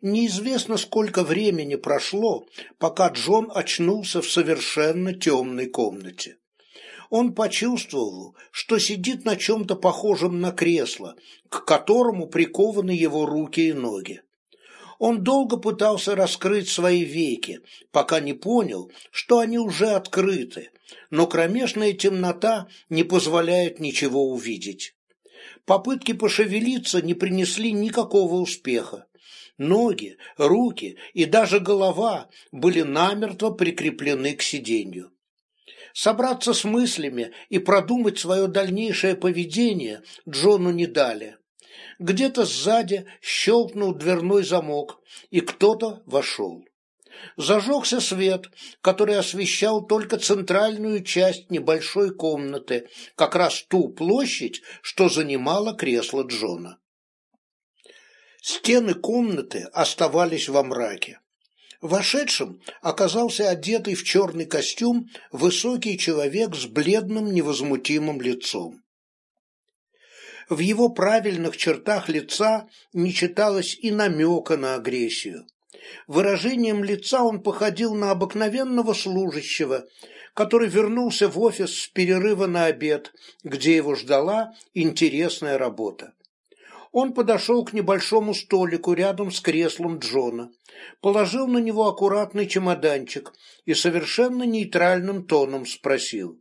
Неизвестно, сколько времени прошло, пока Джон очнулся в совершенно темной комнате. Он почувствовал, что сидит на чем-то похожем на кресло, к которому прикованы его руки и ноги. Он долго пытался раскрыть свои веки, пока не понял, что они уже открыты, но кромешная темнота не позволяет ничего увидеть. Попытки пошевелиться не принесли никакого успеха. Ноги, руки и даже голова были намертво прикреплены к сиденью. Собраться с мыслями и продумать свое дальнейшее поведение Джону не дали. Где-то сзади щелкнул дверной замок, и кто-то вошел. Зажегся свет, который освещал только центральную часть небольшой комнаты, как раз ту площадь, что занимало кресло Джона. Стены комнаты оставались во мраке. Вошедшим оказался одетый в черный костюм высокий человек с бледным невозмутимым лицом. В его правильных чертах лица не читалось и намека на агрессию. Выражением лица он походил на обыкновенного служащего, который вернулся в офис с перерыва на обед, где его ждала интересная работа он подошел к небольшому столику рядом с креслом Джона, положил на него аккуратный чемоданчик и совершенно нейтральным тоном спросил.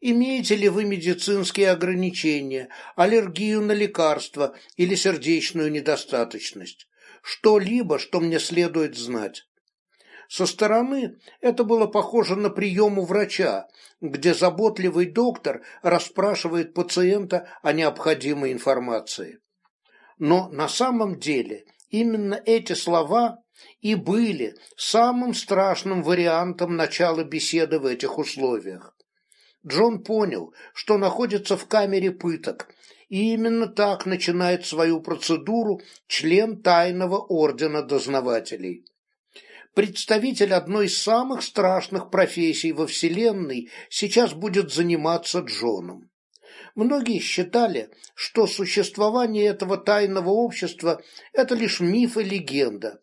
«Имеете ли вы медицинские ограничения, аллергию на лекарства или сердечную недостаточность? Что-либо, что мне следует знать?» Со стороны это было похоже на прием у врача, где заботливый доктор расспрашивает пациента о необходимой информации. Но на самом деле именно эти слова и были самым страшным вариантом начала беседы в этих условиях. Джон понял, что находится в камере пыток, и именно так начинает свою процедуру член тайного ордена дознавателей представитель одной из самых страшных профессий во Вселенной, сейчас будет заниматься Джоном. Многие считали, что существование этого тайного общества – это лишь миф и легенда.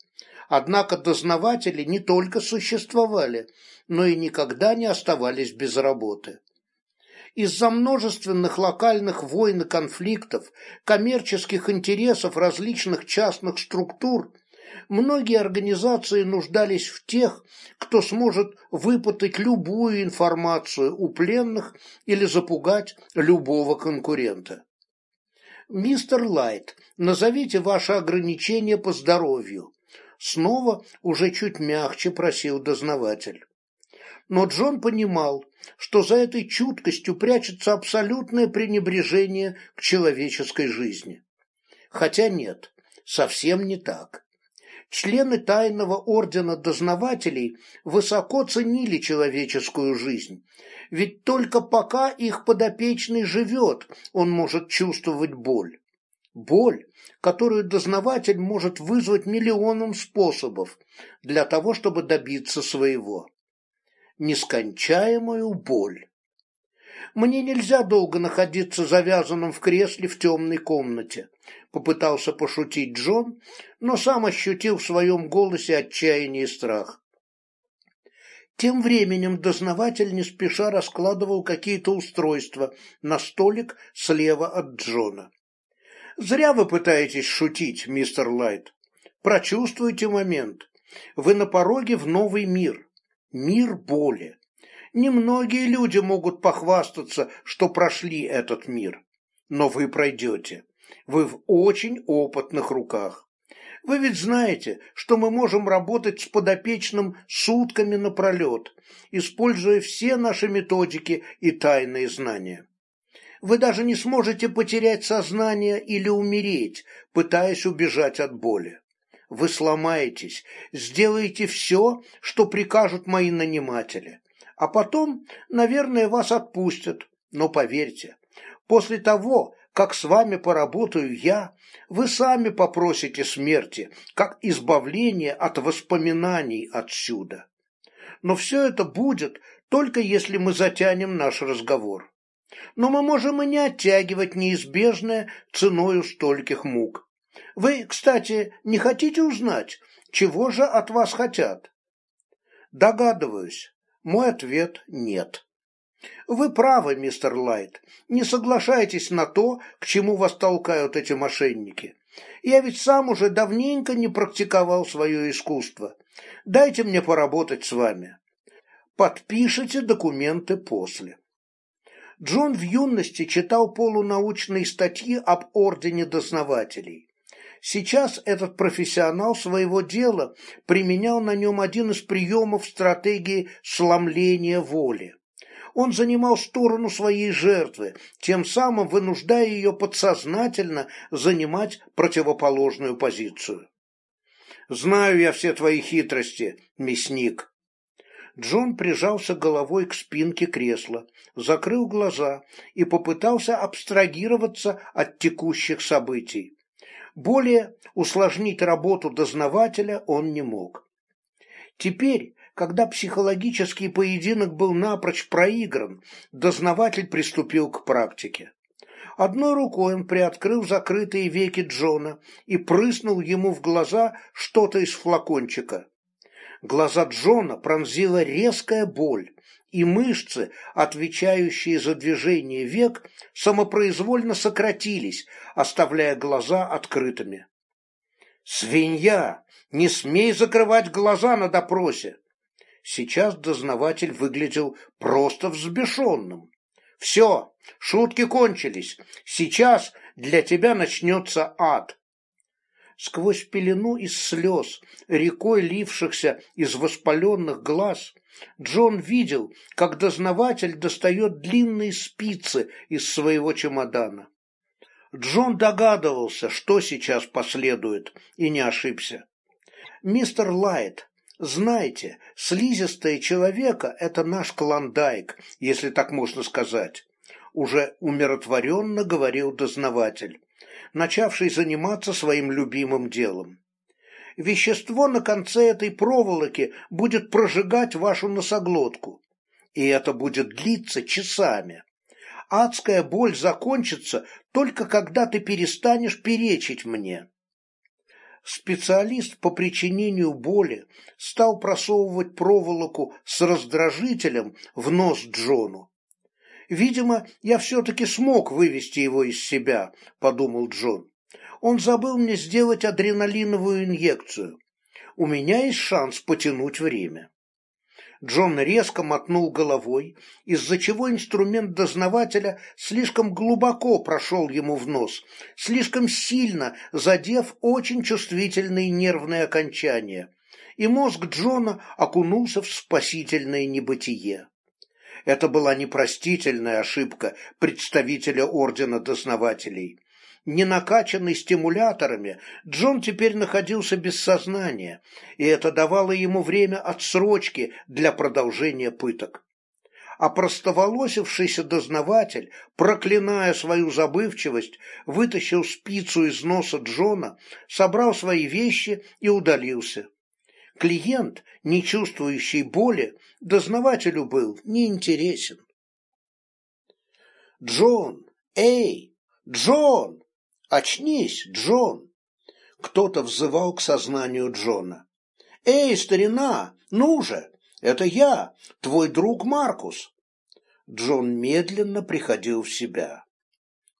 Однако дознаватели не только существовали, но и никогда не оставались без работы. Из-за множественных локальных войн и конфликтов, коммерческих интересов различных частных структур – многие организации нуждались в тех, кто сможет выпытать любую информацию у пленных или запугать любого конкурента. «Мистер Лайт, назовите ваши ограничения по здоровью», снова уже чуть мягче просил дознаватель. Но Джон понимал, что за этой чуткостью прячется абсолютное пренебрежение к человеческой жизни. Хотя нет, совсем не так члены тайного ордена дознавателей высоко ценили человеческую жизнь, ведь только пока их подопечный живет, он может чувствовать боль. Боль, которую дознаватель может вызвать миллионом способов для того, чтобы добиться своего. Нескончаемую боль. Мне нельзя долго находиться завязанным в кресле в темной комнате, попытался пошутить Джон, но сам ощутил в своем голосе отчаяние и страх. Тем временем дознаватель не спеша раскладывал какие-то устройства на столик слева от Джона. «Зря вы пытаетесь шутить, мистер Лайт. Прочувствуйте момент. Вы на пороге в новый мир. Мир боли. Немногие люди могут похвастаться, что прошли этот мир. Но вы пройдете. Вы в очень опытных руках. Вы ведь знаете, что мы можем работать с подопечным сутками напролет, используя все наши методики и тайные знания. Вы даже не сможете потерять сознание или умереть, пытаясь убежать от боли. Вы сломаетесь, сделаете все, что прикажут мои наниматели а потом, наверное, вас отпустят. Но поверьте, после того, как с вами поработаю я, вы сами попросите смерти, как избавление от воспоминаний отсюда. Но все это будет только если мы затянем наш разговор. Но мы можем и не оттягивать неизбежное ценою стольких мук. Вы, кстати, не хотите узнать, чего же от вас хотят? Догадываюсь, мой ответ – нет. Вы правы, мистер Лайт. Не соглашайтесь на то, к чему вас толкают эти мошенники. Я ведь сам уже давненько не практиковал свое искусство. Дайте мне поработать с вами. Подпишите документы после. Джон в юности читал полунаучные статьи об Ордене Дознавателей. Сейчас этот профессионал своего дела применял на нем один из приемов стратегии сломления воли. Он занимал сторону своей жертвы, тем самым вынуждая ее подсознательно занимать противоположную позицию. «Знаю я все твои хитрости, мясник», Джон прижался головой к спинке кресла, закрыл глаза и попытался абстрагироваться от текущих событий. Более усложнить работу дознавателя он не мог. Теперь, когда психологический поединок был напрочь проигран, дознаватель приступил к практике. Одной рукой он приоткрыл закрытые веки Джона и прыснул ему в глаза что-то из флакончика. Глаза Джона пронзила резкая боль, и мышцы, отвечающие за движение век, самопроизвольно сократились, оставляя глаза открытыми. «Свинья! Не смей закрывать глаза на допросе!» Сейчас дознаватель выглядел просто взбешенным. «Все, шутки кончились. Сейчас для тебя начнется ад сквозь пелену из слез, рекой лившихся из воспаленных глаз, Джон видел, как дознаватель достает длинные спицы из своего чемодана. Джон догадывался, что сейчас последует, и не ошибся. «Мистер Лайт, знаете, слизистое человека – это наш клондайк, если так можно сказать», – уже умиротворенно говорил дознаватель начавший заниматься своим любимым делом. Вещество на конце этой проволоки будет прожигать вашу носоглотку, и это будет длиться часами. Адская боль закончится только когда ты перестанешь перечить мне. Специалист по причинению боли стал просовывать проволоку с раздражителем в нос Джону. Видимо, я все-таки смог вывести его из себя, подумал Джон. Он забыл мне сделать адреналиновую инъекцию. У меня есть шанс потянуть время. Джон резко мотнул головой, из-за чего инструмент дознавателя слишком глубоко прошел ему в нос, слишком сильно задев очень чувствительные нервные окончания, и мозг Джона окунулся в спасительное небытие. Это была непростительная ошибка представителя Ордена Дознавателей. Не накачанный стимуляторами, Джон теперь находился без сознания, и это давало ему время отсрочки для продолжения пыток. а простоволосившийся дознаватель, проклиная свою забывчивость, вытащил спицу из носа Джона, собрал свои вещи и удалился. Клиент, не чувствующий боли, дознавателю был неинтересен. «Джон! Эй! Джон! Очнись, Джон!» Кто-то взывал к сознанию Джона. «Эй, старина, ну же! Это я, твой друг Маркус!» Джон медленно приходил в себя.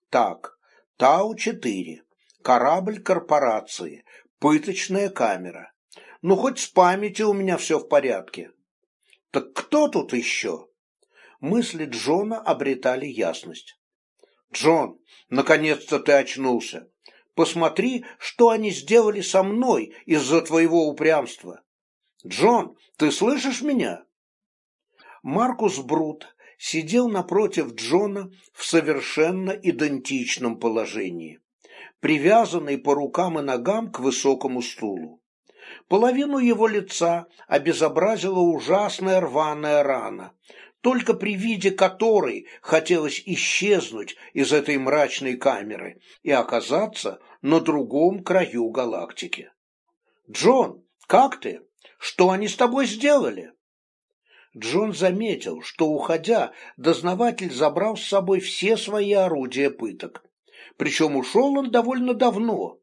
«Так, Тау-4, корабль корпорации, пыточная камера. Ну, хоть с памятью у меня все в порядке. Так кто тут еще?» Мысли Джона обретали ясность. «Джон, наконец-то ты очнулся. Посмотри, что они сделали со мной из-за твоего упрямства. Джон, ты слышишь меня?» Маркус Брут сидел напротив Джона в совершенно идентичном положении, привязанный по рукам и ногам к высокому стулу. Половину его лица обезобразила ужасная рваная рана, только при виде которой хотелось исчезнуть из этой мрачной камеры и оказаться на другом краю галактики. «Джон, как ты? Что они с тобой сделали?» Джон заметил, что, уходя, дознаватель забрал с собой все свои орудия пыток. Причем ушел он довольно давно.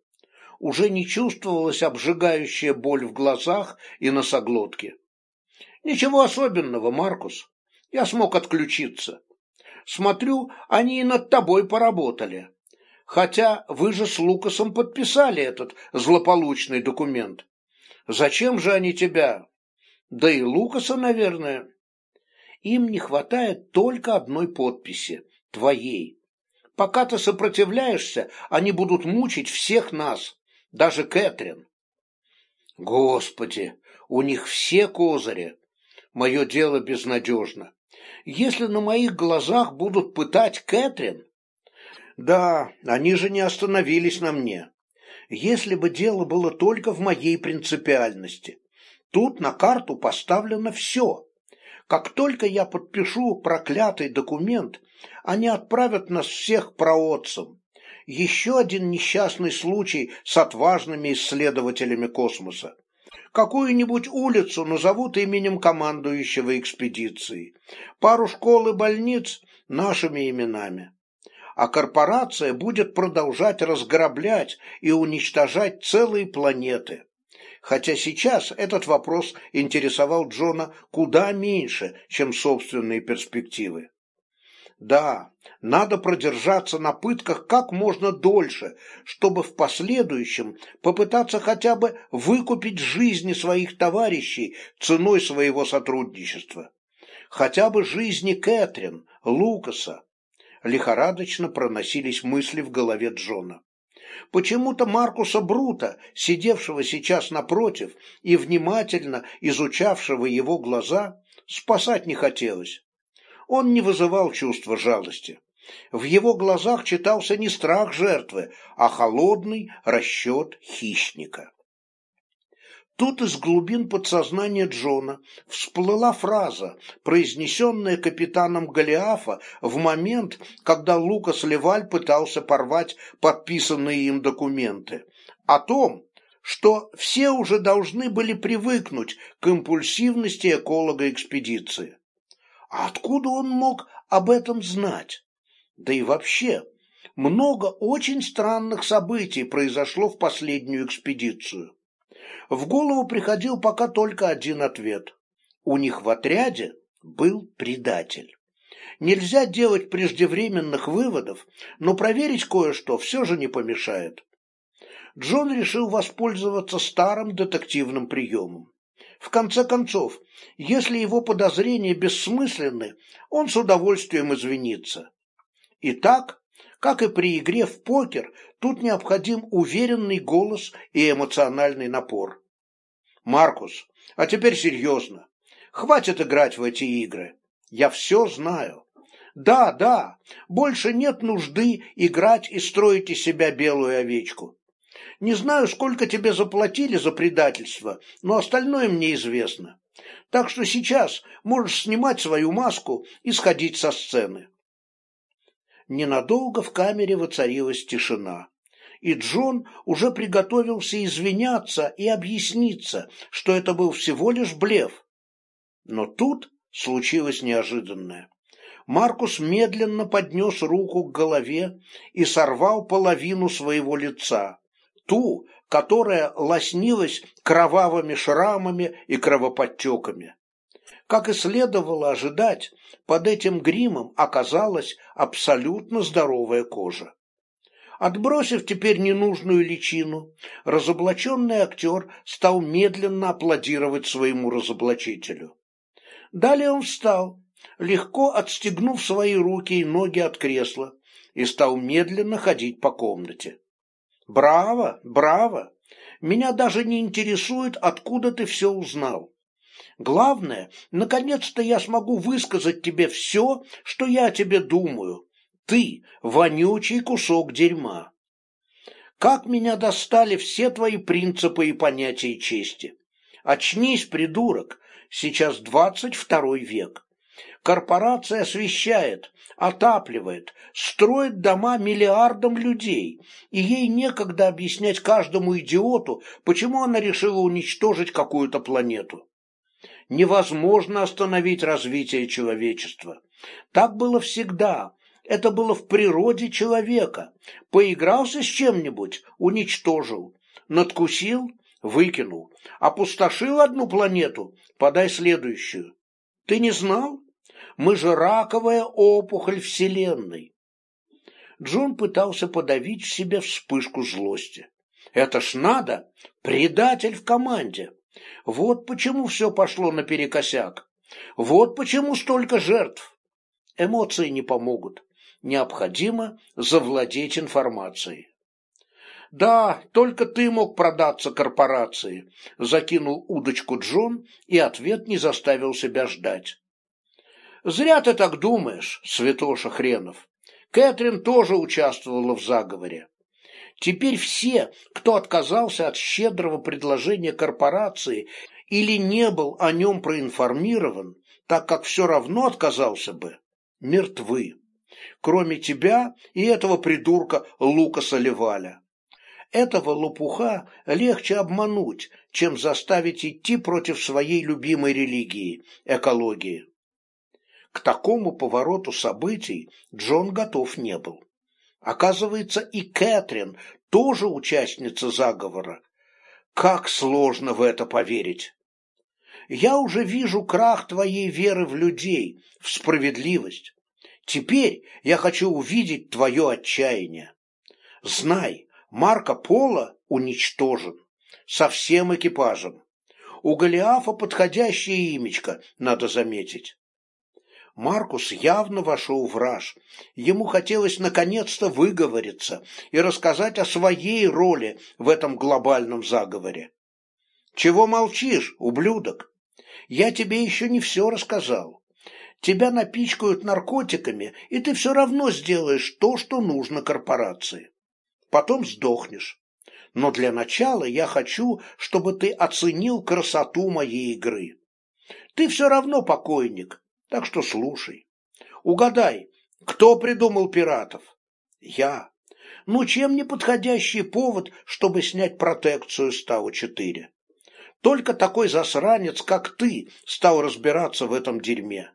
Уже не чувствовалась обжигающая боль в глазах и носоглотке. «Ничего особенного, Маркус. Я смог отключиться. Смотрю, они и над тобой поработали. Хотя вы же с Лукасом подписали этот злополучный документ. Зачем же они тебя? Да и Лукаса, наверное. Им не хватает только одной подписи, твоей. Пока ты сопротивляешься, они будут мучить всех нас, даже Кэтрин. Господи, у них все козыри. Мое дело безнадежно. Если на моих глазах будут пытать Кэтрин... Да, они же не остановились на мне. Если бы дело было только в моей принципиальности. Тут на карту поставлено все. Как только я подпишу проклятый документ, они отправят нас всех проотцам. Еще один несчастный случай с отважными исследователями космоса какую-нибудь улицу назовут именем командующего экспедицией, пару школ и больниц нашими именами. А корпорация будет продолжать разграблять и уничтожать целые планеты. Хотя сейчас этот вопрос интересовал Джона куда меньше, чем собственные перспективы. Да, надо продержаться на пытках как можно дольше, чтобы в последующем попытаться хотя бы выкупить жизни своих товарищей ценой своего сотрудничества. Хотя бы жизни Кэтрин, Лукаса. Лихорадочно проносились мысли в голове Джона. Почему-то Маркуса Брута, сидевшего сейчас напротив и внимательно изучавшего его глаза, спасать не хотелось он не вызывал чувства жалости. В его глазах читался не страх жертвы, а холодный расчет хищника. Тут из глубин подсознания Джона всплыла фраза, произнесенная капитаном Голиафа в момент, когда Лукас Леваль пытался порвать подписанные им документы, о том, что все уже должны были привыкнуть к импульсивности эколога экспедиции. А откуда он мог об этом знать? Да и вообще, много очень странных событий произошло в последнюю экспедицию. В голову приходил пока только один ответ. У них в отряде был предатель. Нельзя делать преждевременных выводов, но проверить кое-что все же не помешает. Джон решил воспользоваться старым детективным приемом. В конце концов, если его подозрения бессмысленны, он с удовольствием извинится. Итак, как и при игре в покер, тут необходим уверенный голос и эмоциональный напор. Маркус, а теперь серьезно. Хватит играть в эти игры. Я все знаю. Да, да, больше нет нужды играть и строить из себя белую овечку. Не знаю, сколько тебе заплатили за предательство, но остальное мне известно. Так что сейчас можешь снимать свою маску и сходить со сцены. Ненадолго в камере воцарилась тишина, и Джон уже приготовился извиняться и объясниться, что это был всего лишь блеф. Но тут случилось неожиданное. Маркус медленно поднес руку к голове и сорвал половину своего лица, ту, которая лоснилась кровавыми шрамами и кровоподтеками. Как и следовало ожидать, под этим гримом оказалась абсолютно здоровая кожа. Отбросив теперь ненужную личину, разоблаченный актер стал медленно аплодировать своему разоблачителю. Далее он встал, легко отстегнув свои руки и ноги от кресла, и стал медленно ходить по комнате. «Браво, браво! Меня даже не интересует, откуда ты все узнал. Главное, наконец-то я смогу высказать тебе все, что я о тебе думаю. Ты — вонючий кусок дерьма. Как меня достали все твои принципы и понятия чести. Очнись, придурок, сейчас двадцать второй век. Корпорация освещает, отапливает, строит дома миллиардам людей, и ей некогда объяснять каждому идиоту, почему она решила уничтожить какую-то планету невозможно остановить развитие человечества. Так было всегда. Это было в природе человека. Поигрался с чем-нибудь – уничтожил. Надкусил – выкинул. Опустошил одну планету – подай следующую. Ты не знал? Мы же раковая опухоль Вселенной. Джон пытался подавить в себе вспышку злости. Это ж надо! Предатель в команде! Вот почему все пошло наперекосяк. Вот почему столько жертв. Эмоции не помогут. Необходимо завладеть информацией. Да, только ты мог продаться корпорации, закинул удочку Джон, и ответ не заставил себя ждать. Зря ты так думаешь, святоша хренов. Кэтрин тоже участвовала в заговоре. Теперь все, кто отказался от щедрого предложения корпорации или не был о нем проинформирован, так как все равно отказался бы, мертвы. Кроме тебя и этого придурка Лукаса Леваля. Этого лопуха легче обмануть, чем заставить идти против своей любимой религии – экологии. К такому повороту событий Джон готов не был. Оказывается, и Кэтрин тоже участница заговора. Как сложно в это поверить. Я уже вижу крах твоей веры в людей, в справедливость. Теперь я хочу увидеть твое отчаяние. Знай, Марко Поло уничтожен. Со всем экипажем. У Голиафа подходящее имечко, надо заметить. Маркус явно вошел в раж. Ему хотелось наконец-то выговориться и рассказать о своей роли в этом глобальном заговоре. «Чего молчишь, ублюдок? Я тебе еще не все рассказал. Тебя напичкают наркотиками, и ты все равно сделаешь то, что нужно корпорации. Потом сдохнешь. Но для начала я хочу, чтобы ты оценил красоту моей игры. Ты все равно покойник, так что слушай. Угадай, кто придумал пиратов? Я. Ну, чем не подходящий повод, чтобы снять протекцию с Тау-4? Только такой засранец, как ты, стал разбираться в этом дерьме.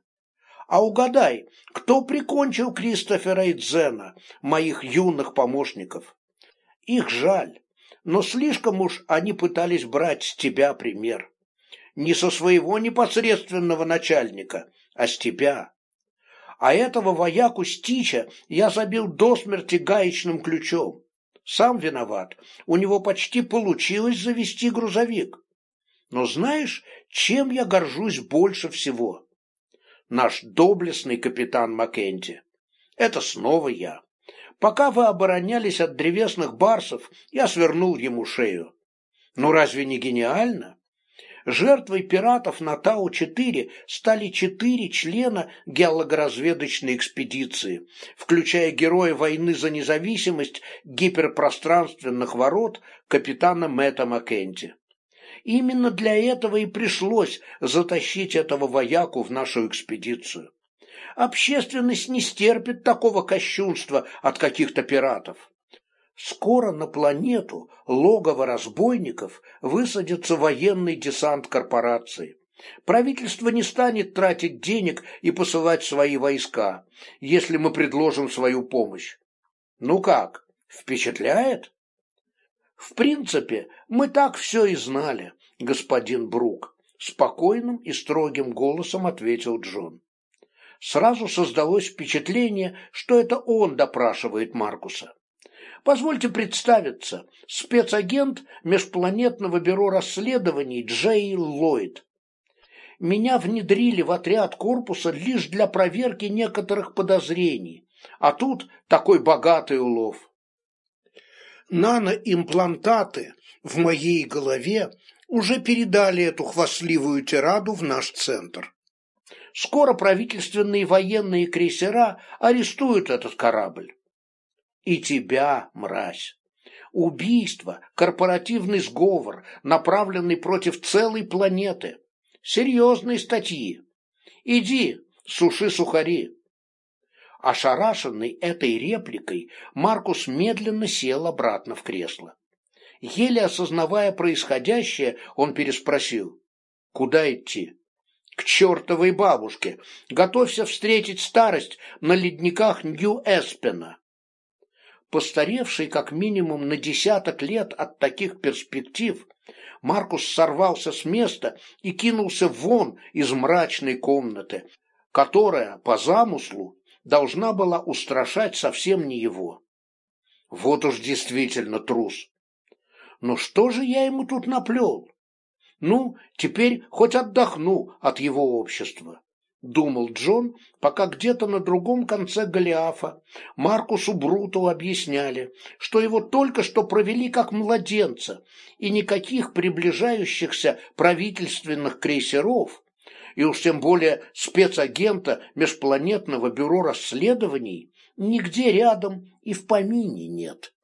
А угадай, кто прикончил Кристофера и Дзена, моих юных помощников? Их жаль, но слишком уж они пытались брать с тебя пример. Не со своего непосредственного начальника, а с тебя. А этого вояку Стича я забил до смерти гаечным ключом. Сам виноват, у него почти получилось завести грузовик. Но знаешь, чем я горжусь больше всего? Наш доблестный капитан Маккенти. Это снова я. Пока вы оборонялись от древесных барсов, я свернул ему шею. Ну разве не гениально? Жертвой пиратов на Тау-4 стали четыре члена геологоразведочной экспедиции, включая героя войны за независимость гиперпространственных ворот капитана Мэтта Маккенти. Именно для этого и пришлось затащить этого вояку в нашу экспедицию. Общественность не стерпит такого кощунства от каких-то пиратов. Скоро на планету логово разбойников высадится военный десант корпорации. Правительство не станет тратить денег и посылать свои войска, если мы предложим свою помощь. Ну как, впечатляет? В принципе, мы так все и знали, господин Брук, спокойным и строгим голосом ответил Джон. Сразу создалось впечатление, что это он допрашивает Маркуса. Позвольте представиться, спецагент Межпланетного бюро расследований Джей Ллойд. Меня внедрили в отряд корпуса лишь для проверки некоторых подозрений, а тут такой богатый улов наноимплантаты в моей голове уже передали эту хвастливую тираду в наш центр. Скоро правительственные военные крейсера арестуют этот корабль. И тебя, мразь. Убийство, корпоративный сговор, направленный против целой планеты. Серьезные статьи. Иди, суши сухари. Ошарашенный этой репликой, Маркус медленно сел обратно в кресло. Еле осознавая происходящее, он переспросил. «Куда идти?» «К чертовой бабушке! Готовься встретить старость на ледниках Нью-Эспена!» Постаревший как минимум на десяток лет от таких перспектив, Маркус сорвался с места и кинулся вон из мрачной комнаты, которая, по замыслу, должна была устрашать совсем не его. Вот уж действительно трус. Но что же я ему тут наплел? Ну, теперь хоть отдохну от его общества, думал Джон, пока где-то на другом конце Голиафа Маркусу Бруту объясняли, что его только что провели как младенца, и никаких приближающихся правительственных крейсеров и уж тем более спецагента Межпланетного бюро расследований, нигде рядом и в помине нет.